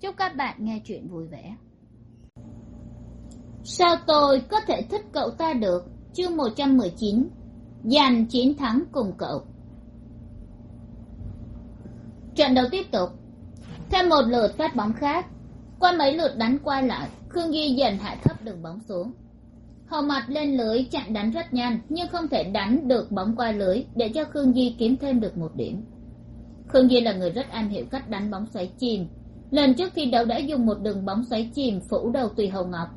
chúc các bạn nghe chuyện vui vẻ. Sao tôi có thể thích cậu ta được? Chương một trăm mười chín, giành chiến thắng cùng cậu. Trận đấu tiếp tục. Thêm một lượt phát bóng khác. Qua mấy lượt đánh qua lại, khương duy dần hạ thấp đường bóng xuống. Hầu mặt lên lưới chặn đánh rất nhanh, nhưng không thể đánh được bóng qua lưới để cho khương duy kiếm thêm được một điểm. Khương duy là người rất am hiểu cách đánh bóng xoáy chìm lần trước thi đấu đã dùng một đường bóng xoáy chìm phủ đầu tùy hầu ngọc.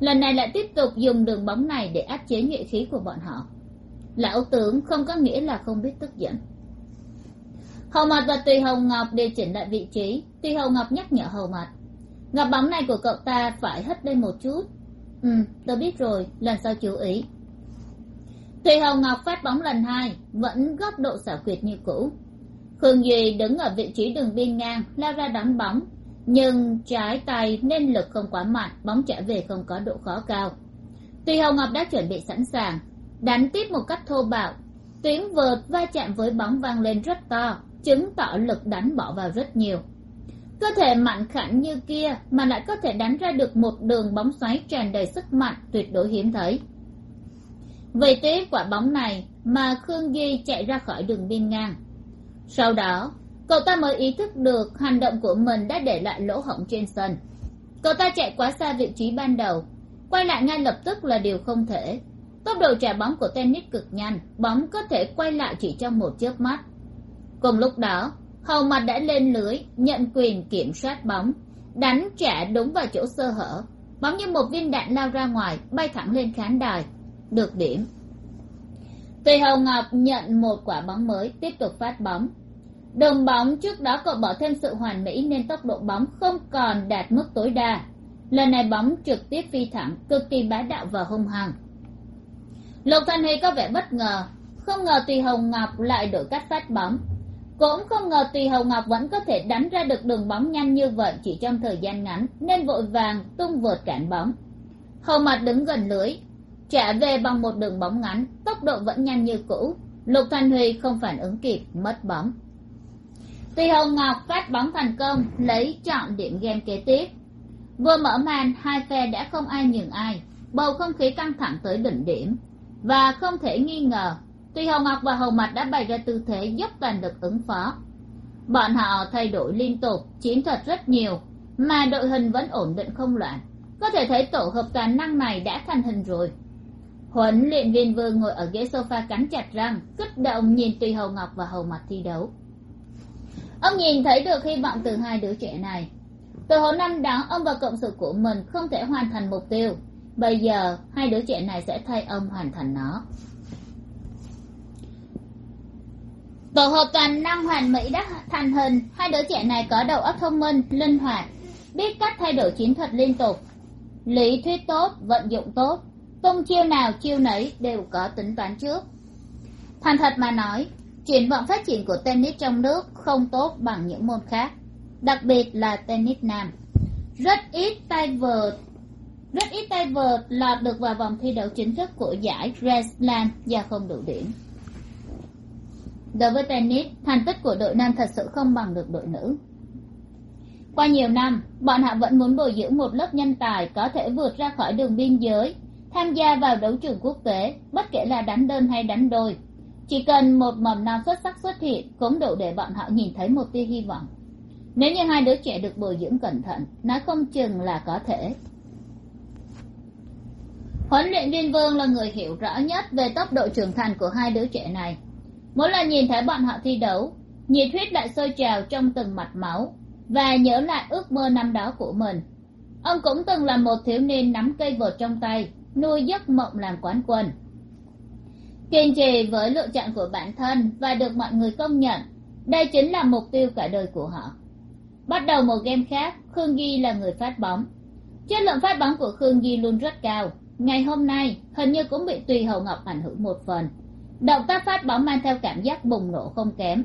Lần này lại tiếp tục dùng đường bóng này để áp chế nhuệ khí của bọn họ. Lão tướng không có nghĩa là không biết tức giận. Hầu mặt và tùy hầu ngọc điều chỉnh lại vị trí. Tùy hầu ngọc nhắc nhở hầu mặt ngọc bóng này của cậu ta phải hất lên một chút. Ừ tôi biết rồi, lần sau chú ý. Tùy hầu ngọc phát bóng lần hai, vẫn góc độ xảo quyệt như cũ khương duy đứng ở vị trí đường biên ngang lao ra đón bóng. Nhưng trái tay nên lực không quá mạnh, bóng trả về không có độ khó cao. Tuy Hồng ngọc đã chuẩn bị sẵn sàng, đánh tiếp một cách thô bạo. Tuyến vợt va chạm với bóng vang lên rất to, chứng tỏ lực đánh bỏ vào rất nhiều. Cơ thể mạnh khảnh như kia mà lại có thể đánh ra được một đường bóng xoáy tràn đầy sức mạnh tuyệt đối hiếm thấy. Vì tiếc quả bóng này mà khương duy chạy ra khỏi đường biên ngang sau đó, cậu ta mới ý thức được hành động của mình đã để lại lỗ hổng trên sân. Cậu ta chạy quá xa vị trí ban đầu, quay lại ngay lập tức là điều không thể. Tốc độ trả bóng của tennis cực nhanh, bóng có thể quay lại chỉ trong một chớp mắt. Cùng lúc đó, hầu mặt đã lên lưới, nhận quyền kiểm soát bóng, đánh trả đúng vào chỗ sơ hở. Bóng như một viên đạn lao ra ngoài, bay thẳng lên khán đài. Được điểm. Tùy hầu ngọc nhận một quả bóng mới, tiếp tục phát bóng đồng bóng trước đó cậu bỏ thêm sự hoàn mỹ nên tốc độ bóng không còn đạt mức tối đa. Lần này bóng trực tiếp phi thẳng, cực kỳ bá đạo và hung hăng. Lục thanh huy có vẻ bất ngờ. Không ngờ tùy hồng ngọc lại đổi cách phát bóng. Cũng không ngờ tùy hồng ngọc vẫn có thể đánh ra được đường bóng nhanh như vậy chỉ trong thời gian ngắn, nên vội vàng tung vượt cản bóng. Hầu mặt đứng gần lưới, trả về bằng một đường bóng ngắn, tốc độ vẫn nhanh như cũ. Lục thanh huy không phản ứng kịp, mất bóng tùy hồng ngọc phát bóng thành công, lấy chọn điểm game kế tiếp. Vừa mở màn, hai phe đã không ai nhường ai. Bầu không khí căng thẳng tới đỉnh điểm. Và không thể nghi ngờ tùy hồng ngọc và hầu mặt đã bày ra tư thế dốc toàn lực ứng phó. Bọn họ thay đổi liên tục, chiến thuật rất nhiều, mà đội hình vẫn ổn định không loạn. Có thể thấy tổ hợp toàn năng này đã thành hình rồi. Huấn luyện viên vương ngồi ở ghế sofa cắn chặt răng, kích động nhìn tùy hầu ngọc và hầu mặt thi đấu ông nhìn thấy được hy vọng từ hai đứa trẻ này. Từ hồi năm đó, ông và cộng sự của mình không thể hoàn thành mục tiêu. Bây giờ, hai đứa trẻ này sẽ thay ông hoàn thành nó. Tổ hợp toàn năng hoàn mỹ đã thành hình. Hai đứa trẻ này có đầu óc thông minh, linh hoạt, biết cách thay đổi chiến thuật liên tục. Lý thuyết tốt, vận dụng tốt, tung chiêu nào, chiêu nấy đều có tính toán trước. Thành thật mà nói triển vọng phát triển của tennis trong nước không tốt bằng những môn khác, đặc biệt là tennis nam. Rất ít tay vợt rất ít tay vợt lọt được vào vòng thi đấu chính thức của giải grand slam do không đủ điểm. Đối với tennis, thành tích của đội nam thật sự không bằng được đội nữ. Qua nhiều năm, bọn họ vẫn muốn bồi dưỡng một lớp nhân tài có thể vượt ra khỏi đường biên giới, tham gia vào đấu trường quốc tế, bất kể là đánh đơn hay đánh đôi chỉ cần một mầm non xuất sắc xuất hiện cũng đủ để bọn họ nhìn thấy một tia hy vọng. Nếu như hai đứa trẻ được bồi dưỡng cẩn thận nó không chừng là có thể. Huấn luyện viên vương là người hiểu rõ nhất về tốc độ trưởng thành của hai đứa trẻ này. Mỗi lần nhìn thấy bọn họ thi đấu, nhiệt huyết lại sôi trào trong từng mạch máu và nhớ lại ước mơ năm đó của mình. Ông cũng từng là một thiếu niên nắm cây vợt trong tay, nuôi giấc mộng làm quán quân kiên trì với lựa chọn của bản thân và được mọi người công nhận. Đây chính là mục tiêu cả đời của họ. Bắt đầu một game khác, khương ghi là người phát bóng. Chất lượng phát bóng của khương di luôn rất cao. Ngày hôm nay, hình như cũng bị tùy hầu ngọc ảnh hưởng một phần. Động tác phát bóng mang theo cảm giác bùng nổ không kém.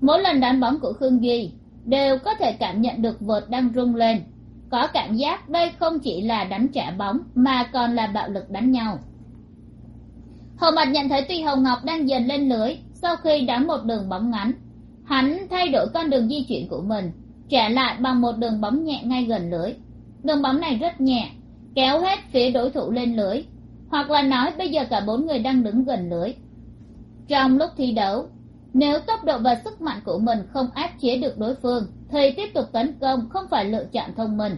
Mỗi lần đánh bóng của khương ghi đều có thể cảm nhận được vợt đang rung lên. Có cảm giác đây không chỉ là đánh trả bóng mà còn là bạo lực đánh nhau hồ mặt nhận thấy tuy hồng ngọc đang dần lên lưới sau khi đánh một đường bóng ngắn. Hắn thay đổi con đường di chuyển của mình, trả lại bằng một đường bóng nhẹ ngay gần lưới. Đường bóng này rất nhẹ, kéo hết phía đối thủ lên lưới, hoặc là nói bây giờ cả bốn người đang đứng gần lưới. Trong lúc thi đấu, nếu tốc độ và sức mạnh của mình không áp chế được đối phương, thì tiếp tục tấn công không phải lựa chọn thông minh.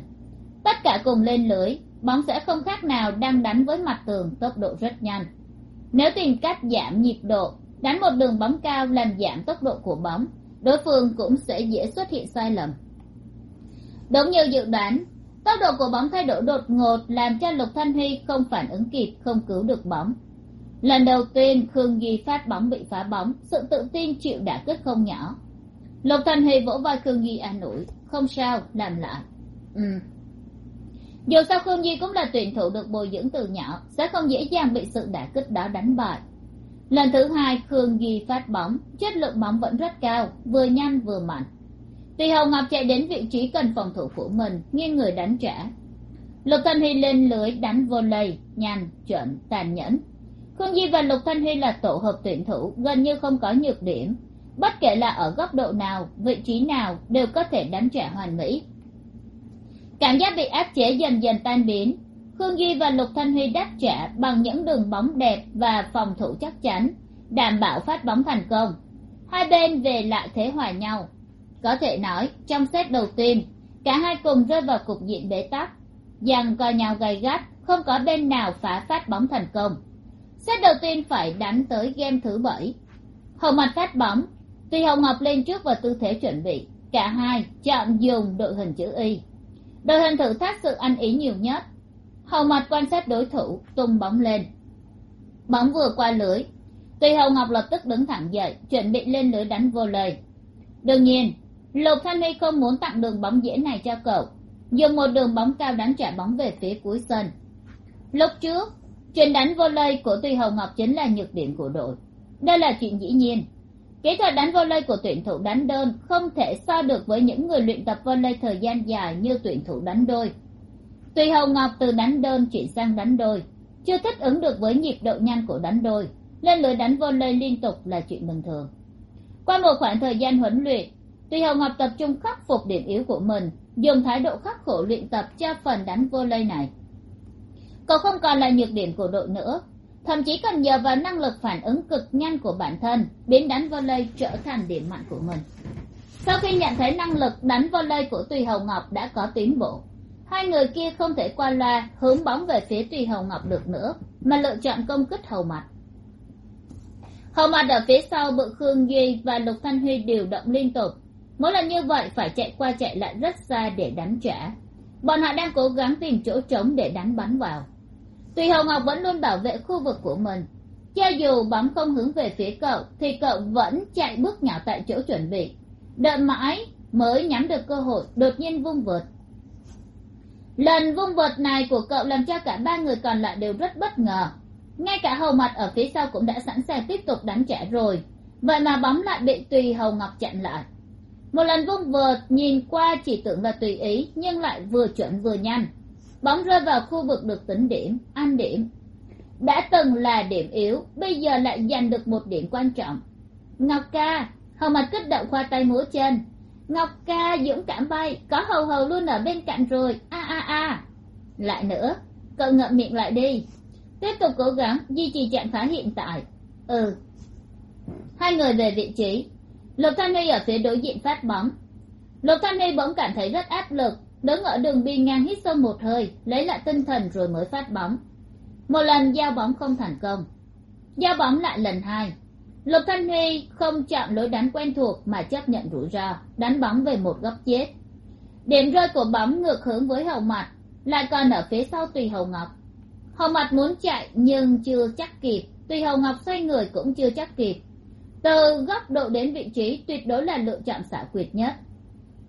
Tất cả cùng lên lưới, bóng sẽ không khác nào đang đánh với mặt tường tốc độ rất nhanh nếu tìm cách giảm nhịp độ, đánh một đường bóng cao làm giảm tốc độ của bóng, đối phương cũng sẽ dễ xuất hiện sai lầm. Đúng như dự đoán, tốc độ của bóng thay đổi đột ngột làm cho lục thanh huy không phản ứng kịp, không cứu được bóng. Lần đầu tiên, khương Di phát bóng bị phá bóng, sự tự tin chịu đả kích không nhỏ. Lục thanh huy vỗ vai khương Di an ủi, không sao, làm lại. Ừ dù sao khương Di cũng là tuyển thủ được bồi dưỡng từ nhỏ, sẽ không dễ dàng bị sự đả kích đó đánh bại. Lần thứ hai, khương Di phát bóng, chất lượng bóng vẫn rất cao, vừa nhanh vừa mạnh. Tùy hồng ngọc chạy đến vị trí cần phòng thủ của mình, nghiêng người đánh trả. Lục thanh huy lên lưới đánh vô lây nhanh chuẩn tàn nhẫn. Khương di và lục thanh huy là tổ hợp tuyển thủ, gần như không có nhược điểm. Bất kể là ở góc độ nào, vị trí nào đều có thể đánh trả hoàn mỹ cảm giác bị áp chế dần dần tan biến. Khương duy và lục thanh huy đáp trả bằng những đường bóng đẹp và phòng thủ chắc chắn, đảm bảo phát bóng thành công. Hai bên về lại thế hòa nhau. Có thể nói, trong set đầu tiên, cả hai cùng rơi vào cục diện bế tắc. Giằng co nhau gay gắt, không có bên nào phá phát bóng thành công. Set đầu tiên phải đánh tới game thứ bảy. Hồng mặt phát bóng, tuy hồng ngọc lên trước vào tư thế chuẩn bị, cả hai chọn dùng đội hình chữ y đội hình thử thách sự ăn ý nhiều nhất. Hầu mặt quan sát đối thủ tung bóng lên. Bóng vừa qua lưới. Tuy hầu ngọc lập tức đứng thẳng dậy, chuẩn bị lên lưới đánh vô lời. Đương nhiên, lục thanh huy không muốn tặng đường bóng dễ này cho cậu, dùng một đường bóng cao đánh trả bóng về phía cuối sân. Lúc trước chuyện đánh vô lây của tùy hầu ngọc chính là nhược điểm của đội. Đây là chuyện dĩ nhiên kỹ thuật đánh vô lây của tuyển thủ đánh đơn không thể so được với những người luyện tập vô lây thời gian dài như tuyển thủ đánh đôi. Tùy hầu ngọc từ đánh đơn chuyển sang đánh đôi, chưa thích ứng được với nhịp độ nhanh của đánh đôi lên lưới đánh vô lây liên tục là chuyện bình thường. Qua một khoảng thời gian huấn luyện tùy hầu ngọc tập trung khắc phục điểm yếu của mình, dùng thái độ khắc khổ luyện tập cho phần đánh vô lây này cậu không còn là nhược điểm của đội nữa thậm chí còn nhờ vào năng lực phản ứng cực nhanh của bản thân, biến đánh volley trở thành điểm mạnh của mình. Sau khi nhận thấy năng lực đánh volley của tùy hầu ngọc đã có tiến bộ, hai người kia không thể qua loa hướng bóng về phía tùy hầu ngọc được nữa, mà lựa chọn công kích hầu mặt. Hầu mặt ở phía sau bự khương duy và lục thanh huy điều động liên tục. Mỗi lần như vậy phải chạy qua chạy lại rất xa để đánh trả. Bọn họ đang cố gắng tìm chỗ trống để đánh bắn vào tùy hồng ngọc vẫn luôn bảo vệ khu vực của mình. Cho dù bóng không hướng về phía cậu, thì cậu vẫn chạy bước nhỏ tại chỗ chuẩn bị. Đợi mãi mới nhắm được cơ hội, đột nhiên vung vượt. lần vung vượt này của cậu làm cho cả ba người còn lại đều rất bất ngờ. Ngay cả hầu mặt ở phía sau cũng đã sẵn sàng tiếp tục đánh trả rồi. Vậy mà bóng lại bị tùy hầu ngọc chặn lại. Một lần vung vượt nhìn qua chỉ tưởng là tùy ý, nhưng lại vừa chuẩn vừa nhanh bóng rơi vào khu vực được tính điểm ăn điểm. Đã từng là điểm yếu, bây giờ lại giành được một điểm quan trọng. Ngọc ca, hầu mặt kích động khoa tay múa chân. Ngọc ca dũng cảm bay, có hầu hầu luôn ở bên cạnh rồi. A a a. Lại nữa, cậu ngậm miệng lại đi. Tiếp tục cố gắng duy trì trạng thái hiện tại. Ừ. Hai người về vị trí. Lục thanh huy ở phía đối diện phát bóng. Lục thanh huy bỗng cảm thấy rất áp lực đứng ở đường biên ngang hít sâu một hơi, lấy lại tinh thần rồi mới phát bóng. Một lần giao bóng không thành công. Giao bóng lại lần hai. Lục thanh huy không chọn lối đánh quen thuộc mà chấp nhận rủi ro, đánh bóng về một góc chết. Điểm rơi của bóng ngược hướng với hầu mặt lại còn ở phía sau tùy hầu ngọc. Hầu mặt muốn chạy nhưng chưa chắc kịp, tùy hầu ngọc xoay người cũng chưa chắc kịp. Từ góc độ đến vị trí tuyệt đối là lựa chọn xảo quyệt nhất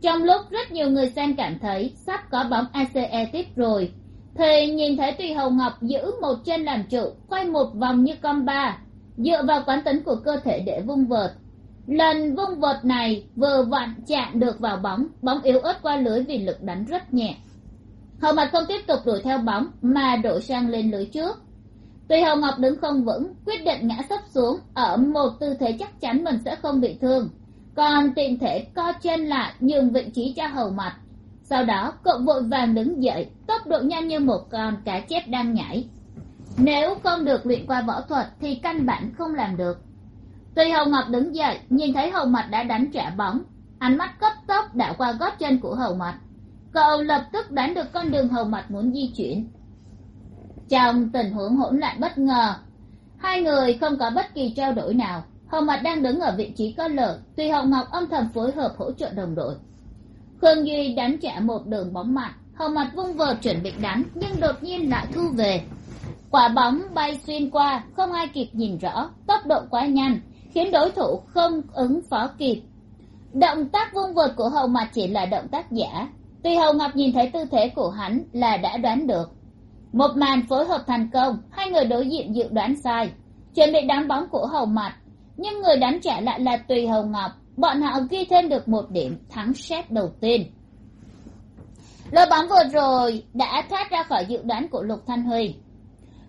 trong lúc rất nhiều người xem cảm thấy sắp có bóng ace tiếp rồi, thì nhìn thấy tùy hầu ngọc giữ một chân làm trụ, quay một vòng như con ba, dựa vào quán tính của cơ thể để vung vợt. Lần vung vợt này vừa vặn chạm được vào bóng bóng yếu ớt qua lưới vì lực đánh rất nhẹ. Hầu mặt không tiếp tục đuổi theo bóng mà đổ sang lên lưới trước. Tùy hầu ngọc đứng không vững, quyết định ngã sấp xuống, ở một tư thế chắc chắn mình sẽ không bị thương còn tiện thể co chân lại nhường vị trí cho hầu mặt sau đó, cậu vội vàng đứng dậy, tốc độ nhanh như một con cá chép đang nhảy. Nếu không được luyện qua võ thuật thì căn bản không làm được. Tuy hầu ngọc đứng dậy, nhìn thấy hầu mặt đã đánh trả bóng, ánh mắt cấp tốc đã qua gót chân của hầu mặt cậu lập tức đánh được con đường hầu mặt muốn di chuyển. Trong tình huống hỗn loạn bất ngờ, hai người không có bất kỳ trao đổi nào hầu mặt đang đứng ở vị trí có lợi, tùy hậu ngọc âm thầm phối hợp hỗ trợ đồng đội. Khương duy đánh trả một đường bóng mạnh hầu mặt vung vợt chuẩn bị đánh, nhưng đột nhiên lại thu về. Quả bóng bay xuyên qua, không ai kịp nhìn rõ, tốc độ quá nhanh, khiến đối thủ không ứng phó kịp. Động tác vung vợt của hầu mặt chỉ là động tác giả. Tuy hầu ngọc nhìn thấy tư thế của hắn là đã đoán được. Một màn phối hợp thành công, hai người đối diện dự đoán sai. Chuẩn bị đánh bóng của hầu mặt nhưng người đánh trả lại là tùy hầu ngọc. Bọn họ ghi thêm được một điểm thắng xét đầu tiên. Lối bóng vừa rồi đã thoát ra khỏi dự đoán của lục thanh huy.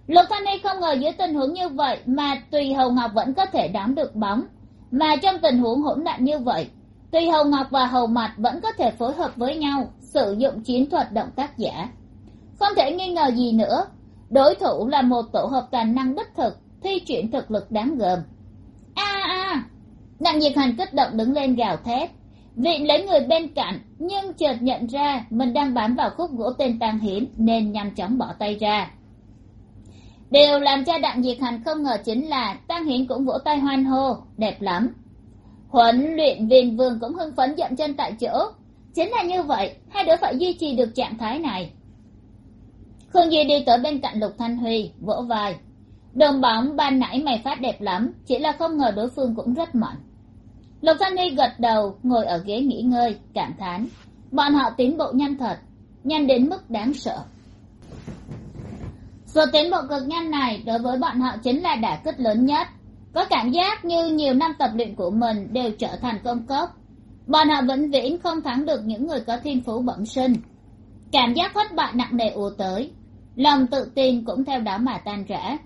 Lục thanh huy không ngờ dưới tình huống như vậy mà tùy hầu ngọc vẫn có thể đón được bóng. Mà trong tình huống hỗn loạn như vậy, tùy hầu ngọc và hầu mặt vẫn có thể phối hợp với nhau sử dụng chiến thuật động tác giả. Không thể nghi ngờ gì nữa, đối thủ là một tổ hợp toàn năng đích thực, thi chuyển thực lực đáng gờm đặng nhiệt hành kích động đứng lên gào thét. Vịn lấy người bên cạnh, nhưng chợt nhận ra mình đang bám vào khúc gỗ tên tang hiến nên nhanh chóng bỏ tay ra. Điều làm cho đặng diệt hành không ngờ chính là tang hiến cũng vỗ tay hoan hô, đẹp lắm. Huấn luyện viên vương cũng hưng phấn dậm chân tại chỗ. Chính là như vậy, hai đứa phải duy trì được trạng thái này. Khương duy đi tới bên cạnh lục thanh huy, vỗ vai. Đồng bóng ban nãy mày phát đẹp lắm, chỉ là không ngờ đối phương cũng rất mạnh lục thanh Ni gật đầu, ngồi ở ghế nghỉ ngơi, cảm thán. Bọn họ tiến bộ nhanh thật, nhanh đến mức đáng sợ. Sự tiến bộ cực nhanh này, đối với bọn họ chính là đả kích lớn nhất. Có cảm giác như nhiều năm tập luyện của mình đều trở thành công cốc. Bọn họ vĩnh viễn không thắng được những người có thiên phú bẩm sinh. Cảm giác thất bại nặng nề ùa tới, lòng tự tin cũng theo đó mà tan rã.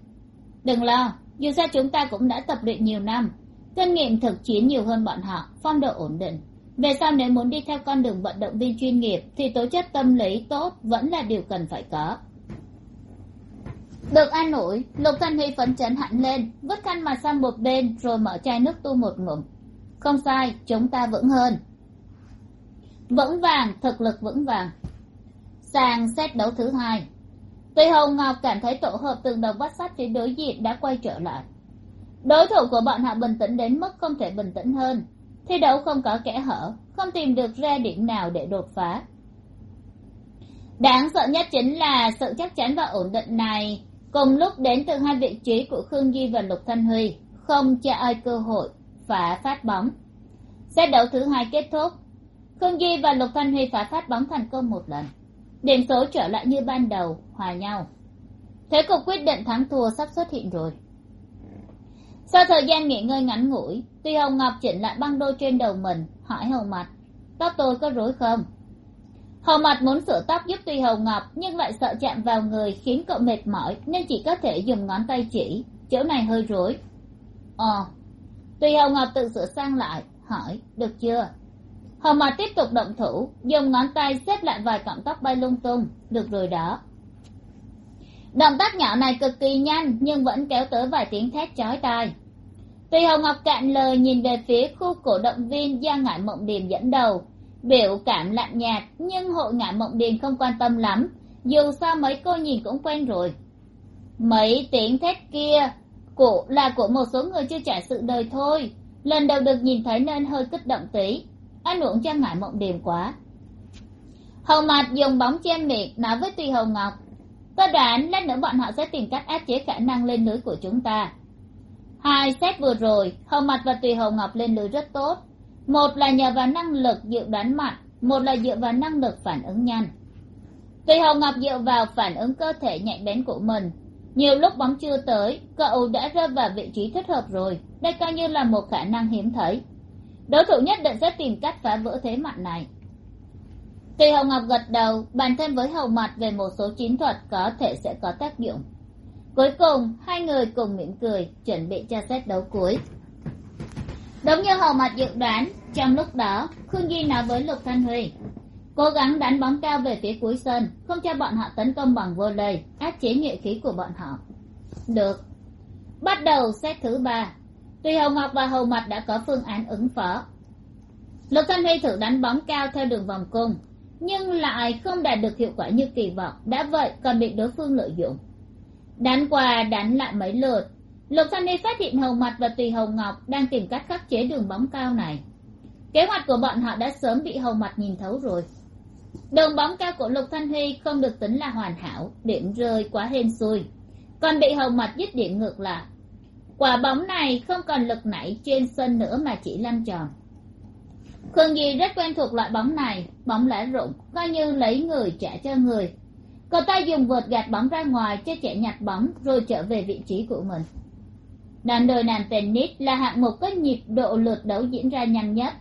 Đừng lo, dù sao chúng ta cũng đã tập luyện nhiều năm kinh nghiệm thực chiến nhiều hơn bọn họ, phong độ ổn định. Về sau nếu muốn đi theo con đường vận động viên chuyên nghiệp, thì tố chất tâm lý tốt vẫn là điều cần phải có. Được an ủi, lục thanh huy phấn chấn hẳn lên, vứt khăn mặt sang một bên rồi mở chai nước tu một ngụm. Không sai, chúng ta vững hơn. Vững vàng, thực lực vững vàng. Sang xét đấu thứ hai. Tuy hồng ngọc cảm thấy tổ hợp tường đồng vắt sắt phía đối diện đã quay trở lại đối thủ của bọn họ bình tĩnh đến mức không thể bình tĩnh hơn. Thi đấu không có kẽ hở, không tìm được ra điểm nào để đột phá. Đáng sợ nhất chính là sự chắc chắn và ổn định này, cùng lúc đến từ hai vị trí của khương Di và lục thanh huy, không cho ai cơ hội phá phát bóng. Xét đấu thứ hai kết thúc, khương Di và lục thanh huy phá phát bóng thành công một lần. Điểm số trở lại như ban đầu, hòa nhau. Thế cục quyết định thắng thua sắp xuất hiện rồi sau thời gian nghỉ ngơi ngắn ngủi, tuy hồng ngọc chỉnh lại băng đôi trên đầu mình, hỏi hầu mặt tóc tôi có rối không? Hầu mặt muốn sửa tóc giúp tuy hồng ngọc, nhưng lại sợ chạm vào người khiến cậu mệt mỏi nên chỉ có thể dùng ngón tay chỉ. Chỗ này hơi rối. Ờ. Tuy hồng ngọc tự sửa sang lại, hỏi, được chưa? Hầu mặt tiếp tục động thủ, dùng ngón tay xếp lại vài cọng tóc bay lung tung. Được rồi đó động tác nhỏ này cực kỳ nhanh, nhưng vẫn kéo tới vài tiếng thét chói tai. Tùy hồng ngọc cạn lời nhìn về phía khu cổ động viên do ngải mộng điềm dẫn đầu. Biểu cảm lạnh nhạt, nhưng hội ngải mộng điềm không quan tâm lắm, dù sao mấy cô nhìn cũng quen rồi. Mấy tiếng thét kia, của, là của một số người chưa trải sự đời thôi. Lần đầu được nhìn thấy nên hơi kích động tí. Anh uống cho ngải mộng điềm quá. Hầu mặt dùng bóng che miệng nói với tùy hồng ngọc tôi đoán lát nữa bọn họ sẽ tìm cách áp chế khả năng lên lưới của chúng ta. Hai xét vừa rồi, hầu mặt và tùy hồng ngọc lên lưới rất tốt. Một là nhờ vào năng lực dự đoán mạnh, một là dựa vào năng lực phản ứng nhanh. Tùy hồng ngọc dựa vào phản ứng cơ thể nhạy bén của mình. Nhiều lúc bóng chưa tới, cậu đã rơi vào vị trí thích hợp rồi. Đây coi như là một khả năng hiếm thấy. Đối thủ nhất định sẽ tìm cách phá vỡ thế mạnh này. Tuy hồng ngọc gật đầu, bàn thêm với hầu mặt về một số chiến thuật có thể sẽ có tác dụng. Cuối cùng, hai người cùng mỉm cười, chuẩn bị cho xét đấu cuối. Đúng như hầu mặt dự đoán, trong lúc đó, khương Di nói với lục thanh huy, cố gắng đánh bóng cao về phía cuối sân, không cho bọn họ tấn công bằng vô lây áp chế nhuệ khí của bọn họ. Được. Bắt đầu xét thứ ba. Tuy hầu ngọc và hầu mặt đã có phương án ứng phó, lục thanh huy thử đánh bóng cao theo đường vòng cung nhưng lại không đạt được hiệu quả như kỳ vọng. Đã vậy, còn bị đối phương lợi dụng. Đánh qua đánh lại mấy lượt. Lục thanh huy phát hiện hầu mặt và tùy hầu ngọc đang tìm cách khắc chế đường bóng cao này. Kế hoạch của bọn họ đã sớm bị hầu mặt nhìn thấu rồi. Đường bóng cao của lục thanh huy không được tính là hoàn hảo, điểm rơi quá hên xui. Còn bị hầu mặt dứt điểm ngược lại. Quả bóng này không còn lực nảy trên sân nữa mà chỉ lăn tròn khương nhi rất quen thuộc loại bóng này, bóng lá rụng, coi như lấy người trả cho người. Cậu ta dùng vợt gạt bóng ra ngoài cho trẻ nhặt bóng rồi trở về vị trí của mình. Đàn đời nam tennis là hạng mục có nhịp độ lượt đấu diễn ra nhanh nhất.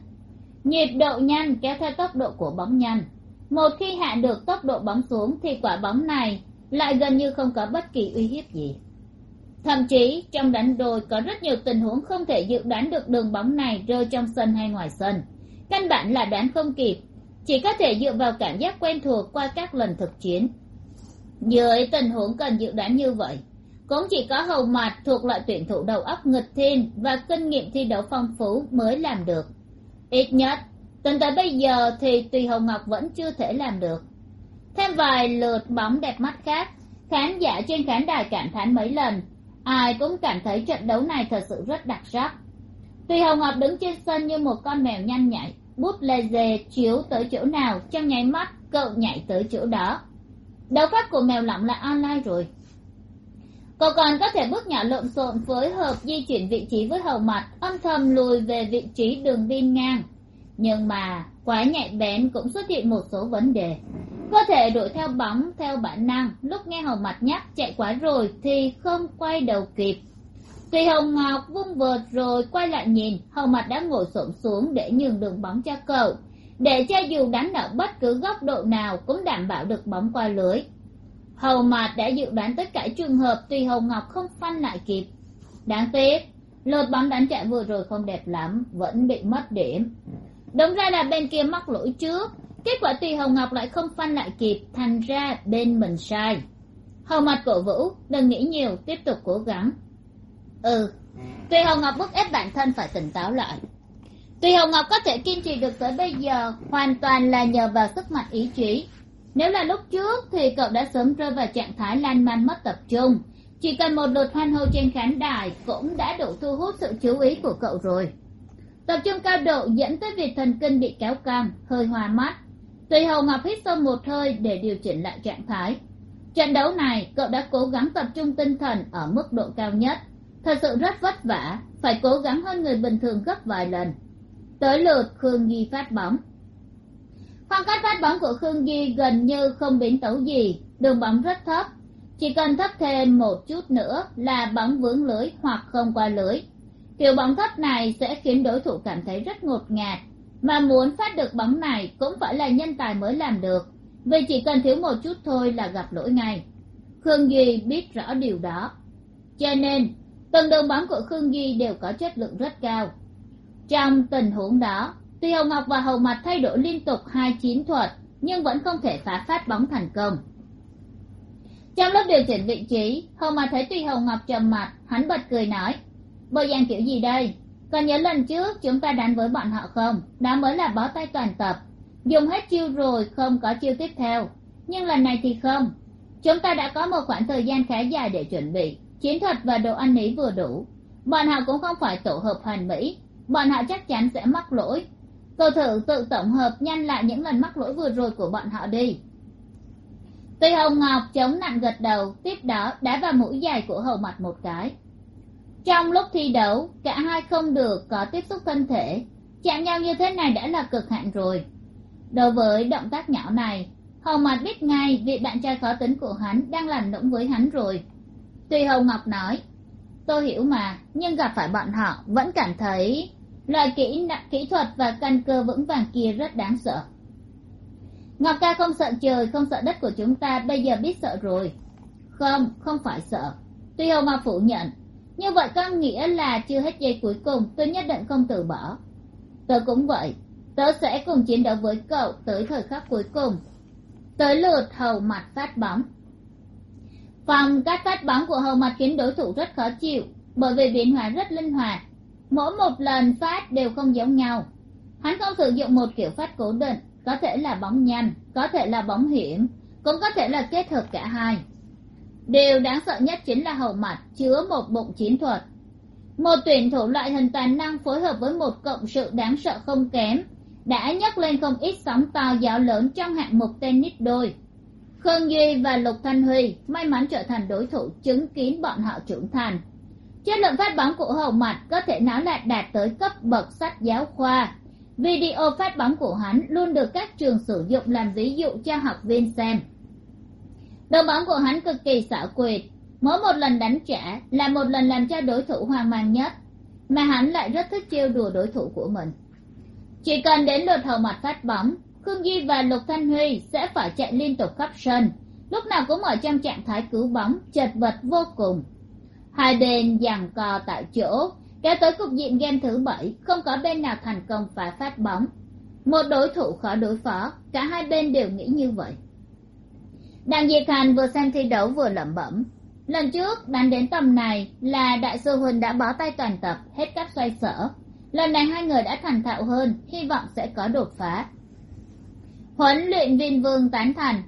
Nhịp độ nhanh kéo theo tốc độ của bóng nhanh. Một khi hạ được tốc độ bóng xuống thì quả bóng này lại gần như không có bất kỳ uy hiếp gì. Thậm chí, trong đánh đôi có rất nhiều tình huống không thể dự đoán được đường bóng này rơi trong sân hay ngoài sân căn bản là đoán không kịp. Chỉ có thể dựa vào cảm giác quen thuộc qua các lần thực chiến. Dưới tình huống cần dự đoán như vậy, cũng chỉ có hầu mặt thuộc loại tuyển thủ đầu óc nghịch thiên và kinh nghiệm thi đấu phong phú mới làm được. Ít nhất, tính tới bây giờ thì tùy hồng ngọc vẫn chưa thể làm được. Thêm vài lượt bóng đẹp mắt khác, khán giả trên khán đài cảm thán mấy lần. Ai cũng cảm thấy trận đấu này thật sự rất đặc sắc tùy hồng ngọc đứng trên sân như một con mèo nhanh nhạy bút laser chiếu tới chỗ nào, trong nháy mắt, cậu nhảy tới chỗ đó. Đấu pháp của mèo lỏng là online rồi. Cậu còn có thể bước nhỏ lộn xộn phối hợp di chuyển vị trí với hầu mặt âm thầm lùi về vị trí đường biên ngang. Nhưng mà, quá nhạy bén cũng xuất hiện một số vấn đề. Có thể đuổi theo bóng, theo bản năng, lúc nghe hầu mặt nhắc chạy quá rồi thì không quay đầu kịp tùy hồng ngọc vung vợt rồi quay lại nhìn, hầu mặt đã ngồi xổm xuống để nhường đường bóng cho cậu. Để cho dù đánh ở bất cứ góc độ nào cũng đảm bảo được bóng qua lưới. Hầu mặt đã dự đoán tất cả trường hợp tùy hồng ngọc không phanh lại kịp. Đáng tiếc lượt bóng đánh chạy vừa rồi không đẹp lắm, vẫn bị mất điểm. Đúng ra là bên kia mắc lỗi trước, kết quả tùy hồng ngọc lại không phanh lại kịp, thành ra bên mình sai. Hầu mặt cổ vũ, đừng nghĩ nhiều, tiếp tục cố gắng ừ. Tùy hồng ngọc bức ép bản thân phải tỉnh táo lại. Tùy hồng ngọc có thể kiên trì được tới bây giờ hoàn toàn là nhờ vào sức mạnh ý chí. Nếu là lúc trước thì cậu đã sớm rơi vào trạng thái lan man mất tập trung. Chỉ cần một lượt hoan hô trên khán đài cũng đã đủ thu hút sự chú ý của cậu rồi. Tập trung cao độ dẫn tới việc thần kinh bị kéo căng hơi hoa mắt. Tùy hầu ngọc hít sâu một hơi để điều chỉnh lại trạng thái. Trận đấu này cậu đã cố gắng tập trung tinh thần ở mức độ cao nhất thật sự rất vất vả. Phải cố gắng hơn người bình thường gấp vài lần. Tới lượt khương Di phát bóng. Khoảng cách phát bóng của khương Di gần như không biến tấu gì. Đường bóng rất thấp. Chỉ cần thấp thêm một chút nữa là bóng vướng lưới hoặc không qua lưới. Kiểu bóng thấp này sẽ khiến đối thủ cảm thấy rất ngột ngạt. Mà muốn phát được bóng này cũng phải là nhân tài mới làm được. Vì chỉ cần thiếu một chút thôi là gặp lỗi ngay. Khương duy biết rõ điều đó. Cho nên từng đường bóng của khương duy đều có chất lượng rất cao. Trong tình huống đó, tuy hồng ngọc và hầu mặt thay đổi liên tục hai chiến thuật, nhưng vẫn không thể phá phát bóng thành công. Trong lúc điều chỉnh vị trí hầu mặt thấy tuy hồng ngọc trầm mặt, hắn bật cười nói, bộ giang kiểu gì đây? Còn nhớ lần trước chúng ta đánh với bọn họ không? Đó mới là bó tay toàn tập. Dùng hết chiêu rồi không có chiêu tiếp theo. Nhưng lần này thì không. Chúng ta đã có một khoảng thời gian khá dài để chuẩn bị chiến thuật và độ ăn ý vừa đủ. Bọn họ cũng không phải tổ hợp hoàn mỹ. Bọn họ chắc chắn sẽ mắc lỗi. Cầu thử tự tổng hợp nhanh lại những lần mắc lỗi vừa rồi của bọn họ đi. Tuy hồng ngọc chống nặng gật đầu, tiếp đó đá vào mũi dài của hầu mặt một cái. Trong lúc thi đấu, cả hai không được có tiếp xúc thân thể. Chạm nhau như thế này đã là cực hạn rồi. Đối với động tác nhỏ này, hầu mặt biết ngay vị bạn trai khó tính của hắn đang làm nũng với hắn rồi tuy Hồng ngọc nói, tôi hiểu mà, nhưng gặp phải bọn họ vẫn cảm thấy loại kỹ kỹ thuật và căn cơ vững vàng kia rất đáng sợ. Ngọc ca không sợ trời, không sợ đất của chúng ta, bây giờ biết sợ rồi. Không không phải sợ. Tuy Hồng ngọc phủ nhận, như vậy có nghĩa là chưa hết giây cuối cùng, tôi nhất định không từ bỏ. Tôi cũng vậy, tớ sẽ cùng chiến đấu với cậu tới thời khắc cuối cùng. Tới lượt hầu mặt phát bóng phòng các phát bóng của hầu mặt khiến đối thủ rất khó chịu, bởi vì biến hóa rất linh hoạt. Mỗi một lần phát đều không giống nhau. Hắn không sử dụng một kiểu phát cố định, có thể là bóng nhanh, có thể là bóng hiểm, cũng có thể là kết hợp cả hai. Điều đáng sợ nhất chính là hầu mặt chứa một bụng chiến thuật. Một tuyển thủ loại hình toàn năng phối hợp với một cộng sự đáng sợ không kém, đã nhấc lên không ít sóng to gió lớn trong hạng mục tennis đôi khương duy và lục thanh huy may mắn trở thành đối thủ chứng kiến bọn họ trưởng thành. Chất lượng phát bóng của hầu mặt có thể nói là đạt tới cấp bậc sách giáo khoa. Video phát bóng của hắn luôn được các trường sử dụng làm ví dụ cho học viên xem. Đội bóng của hắn cực kỳ xảo quyệt. Mỗi một lần đánh trả là một lần làm cho đối thủ hoang mang nhất, mà hắn lại rất thích trêu đùa đối thủ của mình. Chỉ cần đến lượt hầu mặt phát bóng khương duy và lục thanh huy sẽ phải chạy liên tục khắp sân. Lúc nào cũng ở trong trạng thái cứu bóng, chật vật vô cùng. Hai bên giằng co tại chỗ, kéo tới cục diện game thứ bảy, không có bên nào thành công phá phát bóng. Một đối thủ khó đối phó, cả hai bên đều nghĩ như vậy. Đặng diệt hành vừa xem thi đấu vừa lẩm bẩm. Lần trước đánh đến tầm này là đại sư huỳnh đã bó tay toàn tập, hết cách xoay sở. Lần này hai người đã thành thạo hơn, hy vọng sẽ có đột phá huấn luyện viên vương tán thành.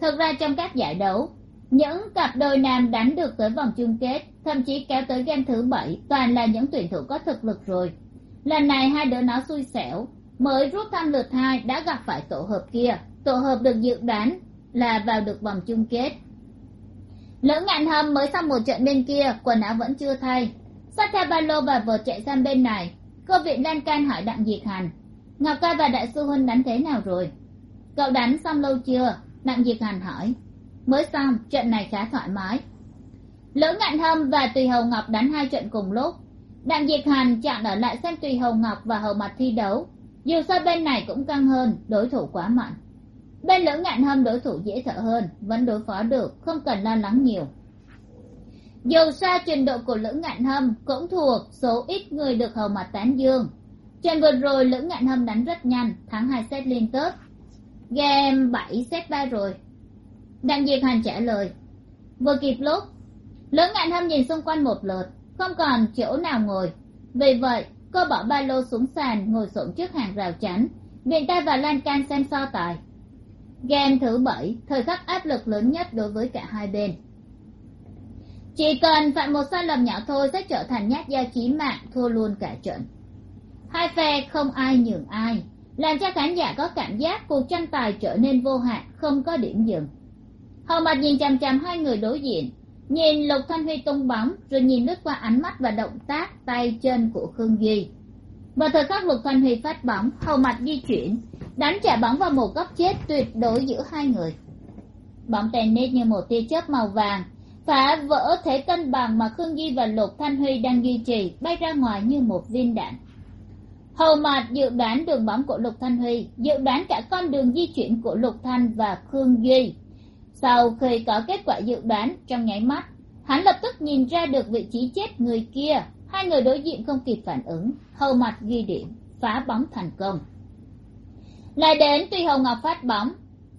Thực ra trong các giải đấu, những cặp đôi nam đánh được tới vòng chung kết, thậm chí kéo tới game thứ bảy, toàn là những tuyển thủ có thực lực rồi. Lần này hai đứa nó xui xẻo, mới rút thăm lượt hai đã gặp phải tổ hợp kia. Tổ hợp được dự đoán là vào được vòng chung kết. Lỡ ngạn hâm mới xong một trận bên kia, quần áo vẫn chưa thay. Sát theo ba lô và vợt chạy sang bên này. Cô viện lan can hỏi đặng diệt hành, ngọc ca và đại sư huynh đánh thế nào rồi? Cậu đánh xong lâu chưa? Đặng diệp hành hỏi. Mới xong trận này khá thoải mái. Lữ ngạn hâm và tùy hầu ngọc đánh hai trận cùng lúc. Đặng diệp hành chọn ở lại xem tùy hầu ngọc và hầu mặt thi đấu. Dù sao bên này cũng căng hơn, đối thủ quá mạnh. Bên lữ ngạn hâm đối thủ dễ thở hơn, vẫn đối phó được, không cần lo lắng nhiều. Dù sao trình độ của lữ ngạn hâm cũng thuộc số ít người được hầu mặt tán dương. Trận vừa rồi lữ ngạn hâm đánh rất nhanh, thắng hai set liên tiếp game bảy set ba rồi. Đặng diệp hành trả lời, vừa kịp lúc, lớn ngạn hâm nhìn xung quanh một lượt, không còn chỗ nào ngồi. Vì vậy, cô bỏ ba lô xuống sàn, ngồi xổm trước hàng rào chắn viện tay và lan can xem so tài. Game thứ bảy, thời khắc áp lực lớn nhất đối với cả hai bên. Chỉ cần phạm một sai lầm nhỏ thôi sẽ trở thành nhát dao chí mạng, thua luôn cả trận. Hai phe không ai nhường ai làm cho khán giả có cảm giác cuộc tranh tài trở nên vô hạn, không có điểm dừng. Hầu mặt nhìn chằm chằm hai người đối diện, nhìn lục thanh huy tung bóng, rồi nhìn lướt qua ánh mắt và động tác tay chân của khương duy. Vào thời khắc lục thanh huy phát bóng, hầu mặt di chuyển, đánh trả bóng vào một góc chết tuyệt đối giữa hai người. Bóng tennis như một tia chớp màu vàng, phá vỡ thế cân bằng mà khương duy và lục thanh huy đang duy trì, bay ra ngoài như một viên đạn hầu mạt dự đoán đường bóng của lục thanh huy, dự đoán cả con đường di chuyển của lục thanh và khương duy. Sau khi có kết quả dự đoán, trong nháy mắt, hắn lập tức nhìn ra được vị trí chết người kia. Hai người đối diện không kịp phản ứng, hầu mặt ghi điểm, phá bóng thành công. Lại đến tuy hầu ngọc phát bóng,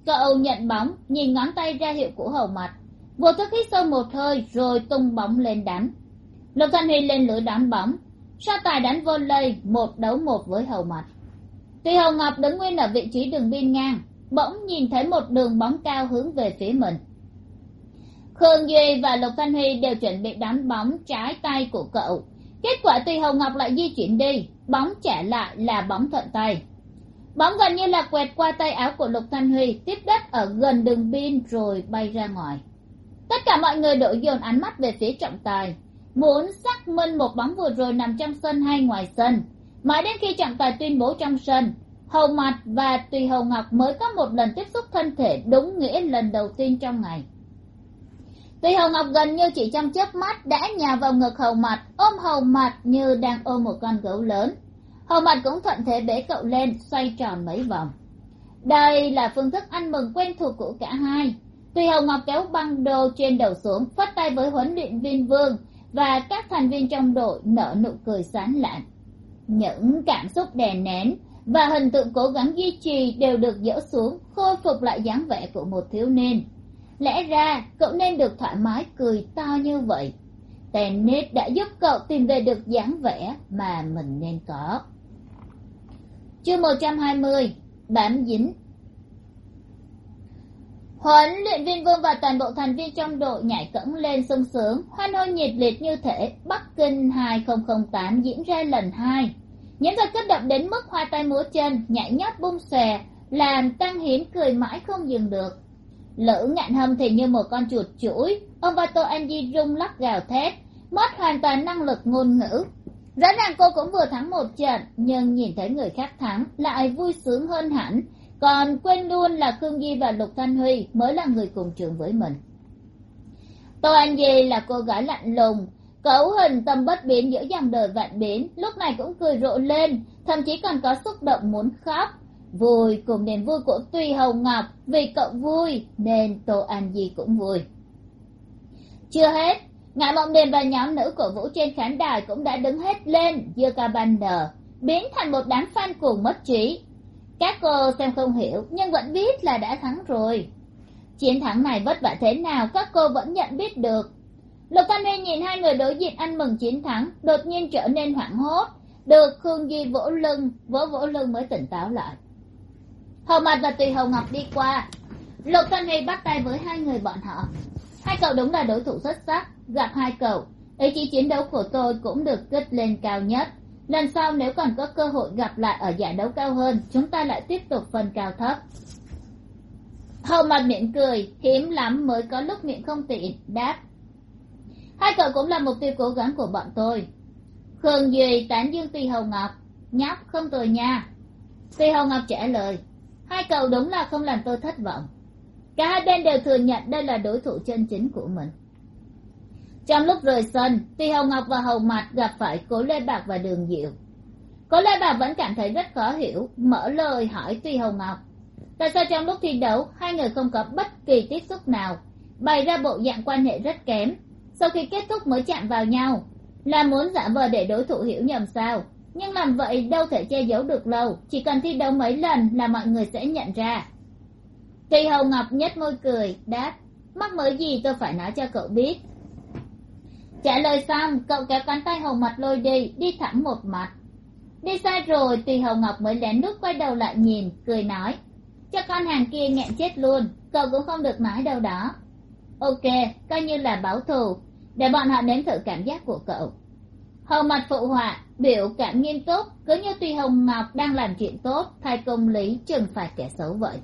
cậu nhận bóng, nhìn ngón tay ra hiệu của hầu mặt. Vô thức hít sâu một hơi, rồi tung bóng lên đánh. Lục thanh huy lên lưỡi đón bóng so tài đánh volley một đấu một với hầu mặt tuy hầu ngọc đứng nguyên ở vị trí đường biên ngang, bỗng nhìn thấy một đường bóng cao hướng về phía mình. Khương duy và lục thanh huy đều chuẩn bị đánh bóng trái tay của cậu. Kết quả tuy hồng ngọc lại di chuyển đi, bóng trả lại là bóng thuận tay. Bóng gần như là quẹt qua tay áo của lục thanh huy, tiếp đất ở gần đường biên rồi bay ra ngoài. Tất cả mọi người đổ dồn ánh mắt về phía trọng tài muốn xác minh một bóng vừa rồi nằm trong sân hay ngoài sân. Mãi đến khi trọng tài tuyên bố trong sân hầu mặt và tùy hầu ngọc mới có một lần tiếp xúc thân thể đúng nghĩa lần đầu tiên trong ngày. Tùy hầu ngọc gần như chỉ trong chớp mắt đã nhào vào ngực hầu mặt ôm hầu mặt như đang ôm một con gấu lớn. Hầu mặt cũng thuận thế bế cậu lên, xoay tròn mấy vòng. Đây là phương thức ăn mừng quen thuộc của cả hai. Tùy hầu ngọc kéo băng đồ trên đầu xuống phát tay với huấn luyện viên vương và các thành viên trong đội nở nụ cười sán lạn. Những cảm xúc đè nén và hình tượng cố gắng duy trì đều được dỡ xuống, khôi phục lại dáng vẻ của một thiếu niên. Lẽ ra, cậu nên được thoải mái cười to như vậy. Tennis đã giúp cậu tìm về được dáng vẻ mà mình nên có. Chương một trăm hai mươi, bám dính huấn luyện viên vương và toàn bộ thành viên trong đội nhảy cẫng lên sung sướng. Hoan hô nhiệt liệt như thể bắc kinh hai nghìn tám diễn ra lần hai. Những giây kích động đến mức hoa tay múa chân, nhảy nhót bung xòe, làm tăng hiến cười mãi không dừng được. Lữ ngạn hâm thì như một con chuột chuỗi. Ông vato Di rung lắc gào thét, mất hoàn toàn năng lực ngôn ngữ. Rõ ràng cô cũng vừa thắng một trận, nhưng nhìn thấy người khác thắng, lại vui sướng hơn hẳn còn quên luôn là khương di và lục thanh huy mới là người cùng trường với mình. Tô anh di là cô gái lạnh lùng, cấu hình tâm bất biến giữa dòng đời vạn biến, lúc này cũng cười rộ lên, thậm chí còn có xúc động muốn khóc. Vui cùng niềm vui của tuy hầu ngọc, vì cậu vui nên tô an di cũng vui. Chưa hết, ngã mộng điềm và nhóm nữ cổ vũ trên khán đài cũng đã đứng hết lên giơ ca banner biến thành một đám fan cuồng mất trí các cô xem không hiểu, nhưng vẫn biết là đã thắng rồi. Chiến thắng này vất vả thế nào, các cô vẫn nhận biết được. Lục thanh huy nhìn hai người đối diện ăn mừng chiến thắng, đột nhiên trở nên hoảng hốt. Được khương di vỗ lưng, vỗ vỗ lưng mới tỉnh táo lại. Hầu mặt và tùy hầu ngọc đi qua. Lục thanh huy bắt tay với hai người bọn họ. Hai cậu đúng là đối thủ xuất sắc, gặp hai cậu. Ý chí chiến đấu của tôi cũng được kích lên cao nhất lần sau nếu còn có cơ hội gặp lại ở giải đấu cao hơn, chúng ta lại tiếp tục phần cao thấp. Hầu mặt miệng cười, hiếm lắm mới có lúc miệng không tiện, đáp. Hai cậu cũng là mục tiêu cố gắng của bọn tôi. Khương duy tán dương tùy hầu ngọc nhóc không tồi nha. Tùy hầu ngọc trả lời, hai cậu đúng là không làm tôi thất vọng. Cả hai bên đều thừa nhận đây là đối thủ chân chính của mình trong lúc rời sân thì hầu ngọc và hầu mặt gặp phải cố lê bạc và đường diệu. Cố lê bạc vẫn cảm thấy rất khó hiểu, mở lời hỏi tuy hầu ngọc. Tại sao trong lúc thi đấu, hai người không có bất kỳ tiếp xúc nào? Bày ra bộ dạng quan hệ rất kém. Sau khi kết thúc mới chạm vào nhau. Là muốn giả vờ để đối thủ hiểu nhầm sao? Nhưng làm vậy đâu thể che giấu được lâu. Chỉ cần thi đấu mấy lần là mọi người sẽ nhận ra. Tuy hầu ngọc nhếch môi cười, đáp, mắc mới gì tôi phải nói cho cậu biết trả lời xong, cậu kéo cánh tay hầu mặt lôi đi đi thẳng một mặt đi xa rồi thì hầu ngọc mới lén lút quay đầu lại nhìn, cười nói, cho con hàng kia nghẹn chết luôn, cậu cũng không được nói đâu đó. Ok, coi như là báo thù, để bọn họ nếm thử cảm giác của cậu. Hầu mặt phụ họa, biểu cảm nghiêm túc, cứ như tùy hồng ngọc đang làm chuyện tốt, thay công lý trừng phạt kẻ xấu vậy.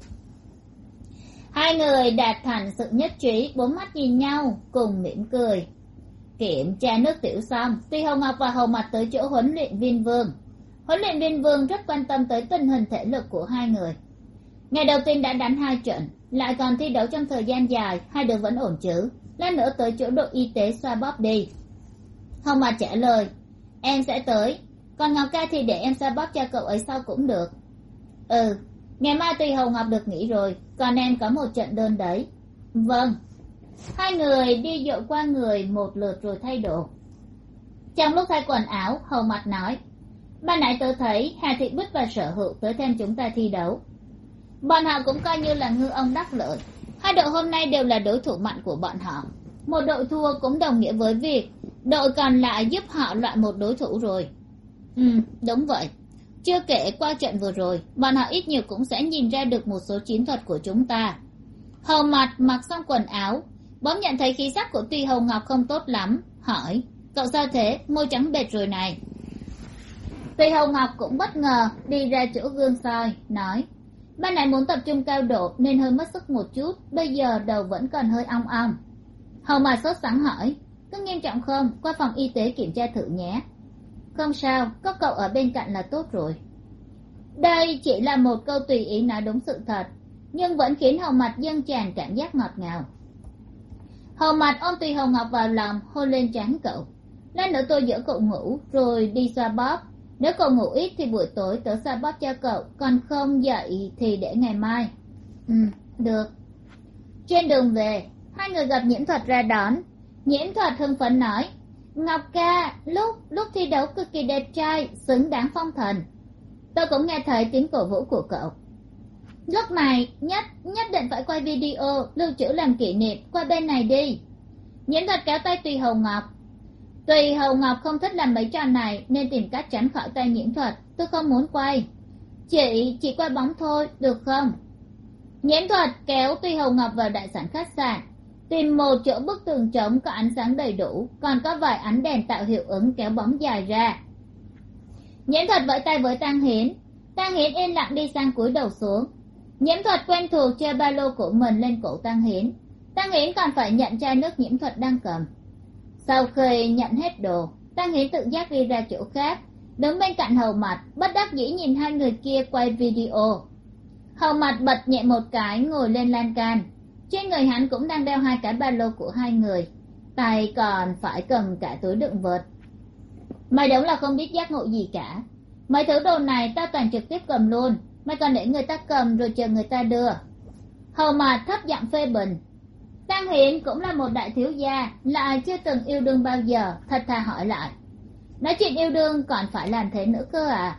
Hai người đạt thành sự nhất trí, bốn mắt nhìn nhau, cùng mỉm cười kiểm tra nước tiểu xong tuy hồng ngọc và hầu mặt tới chỗ huấn luyện viên vương. Huấn luyện viên vương rất quan tâm tới tình hình thể lực của hai người. Ngày đầu tiên đã đánh hai trận, lại còn thi đấu trong thời gian dài, hai đứa vẫn ổn chứ. Lát nữa tới chỗ đội y tế xoa bóp đi. Hồng mặt trả lời, em sẽ tới. Còn ngọc ca thì để em xoa bóp cho cậu ấy sau cũng được. Ừ ngày mai tùy hồng ngọc được nghỉ rồi, còn em có một trận đơn đấy. Vâng hai người đi dội qua người một lượt rồi thay đồ. Trong lúc thay quần áo, hầu mặt nói, ban nãy tớ thấy hà thị bích và sở hữu tới thêm chúng ta thi đấu. Bọn họ cũng coi như là ngư ông đắc lợi. Hai đội hôm nay đều là đối thủ mạnh của bọn họ. Một đội thua cũng đồng nghĩa với việc đội còn lại giúp họ loại một đối thủ rồi. Ừ đúng vậy. Chưa kể qua trận vừa rồi, bọn họ ít nhiều cũng sẽ nhìn ra được một số chiến thuật của chúng ta. Hầu mặt mặc xong quần áo bỗng nhận thấy khí sắc của tuy hầu ngọc không tốt lắm, hỏi, cậu sao thế? Môi trắng bệt rồi này. Tuy hầu ngọc cũng bất ngờ đi ra chỗ gương soi, nói ban nãy muốn tập trung cao độ nên hơi mất sức một chút, bây giờ đầu vẫn còn hơi ong ong hầu mà sốt sắng hỏi, có nghiêm trọng không? Qua phòng y tế kiểm tra thử nhé. Không sao, có cậu ở bên cạnh là tốt rồi. Đây chỉ là một câu tùy ý nói đúng sự thật, nhưng vẫn khiến hầu mặt dâng tràn cảm giác ngọt ngào hầu mặt ôm tùy hồng ngọc vào lòng hôn lên trán cậu. Lát nữa tôi dỡ cậu ngủ, rồi đi xoa bóp. Nếu cậu ngủ ít thì buổi tối tớ xoa bóp cho cậu, còn không dậy thì để ngày mai. Ừ được. Trên đường về, hai người gặp nhiễm thuật ra đón. Nhiễm thuật hưng phấn nói, ngọc ca, lúc lúc thi đấu cực kỳ đẹp trai, xứng đáng phong thần. Tôi cũng nghe thấy tiếng cổ vũ của cậu lúc này, nhất nhất định phải quay video, lưu trữ làm kỷ niệm. Qua bên này đi. Nhiễm thuật kéo tay tùy hầu ngọc. Tùy hầu ngọc không thích làm mấy trò này, nên tìm cách tránh khỏi tay nhiễm thuật. Tôi không muốn quay. Chị chỉ quay bóng thôi, được không? Nhiễm thuật kéo tùy hầu ngọc vào đại sảnh khách sạn, tìm một chỗ bức tường trống có ánh sáng đầy đủ, còn có vài ánh đèn tạo hiệu ứng kéo bóng dài ra. Nhiễm thuật vẫy tay với tang hiến. Tang hiến yên lặng đi sang cúi đầu xuống nhiễm thuật quen thuộc treo ba lô của mình lên cổ tăng hiến tăng hiến còn phải nhận chai nước nhiễm thuật đang cầm. Sau khi nhận hết đồ, tăng hiến tự giác đi ra chỗ khác, đứng bên cạnh hầu mặt bất đắc dĩ nhìn hai người kia quay video. Hầu mặt bật nhẹ một cái, ngồi lên lan can. Trên người hắn cũng đang đeo hai cái ba lô của hai người. Tay còn phải cầm cả túi đựng vợt. Mày đúng là không biết giác ngộ gì cả. Mấy thứ đồ này tao toàn trực tiếp cầm luôn mày còn để người ta cầm rồi chờ người ta đưa. Hầu mà thấp giọng phê bình. Tăng hiển cũng là một đại thiếu gia lại chưa từng yêu đương bao giờ, thật thà hỏi lại. Nói chuyện yêu đương còn phải làm thế nữa cơ à?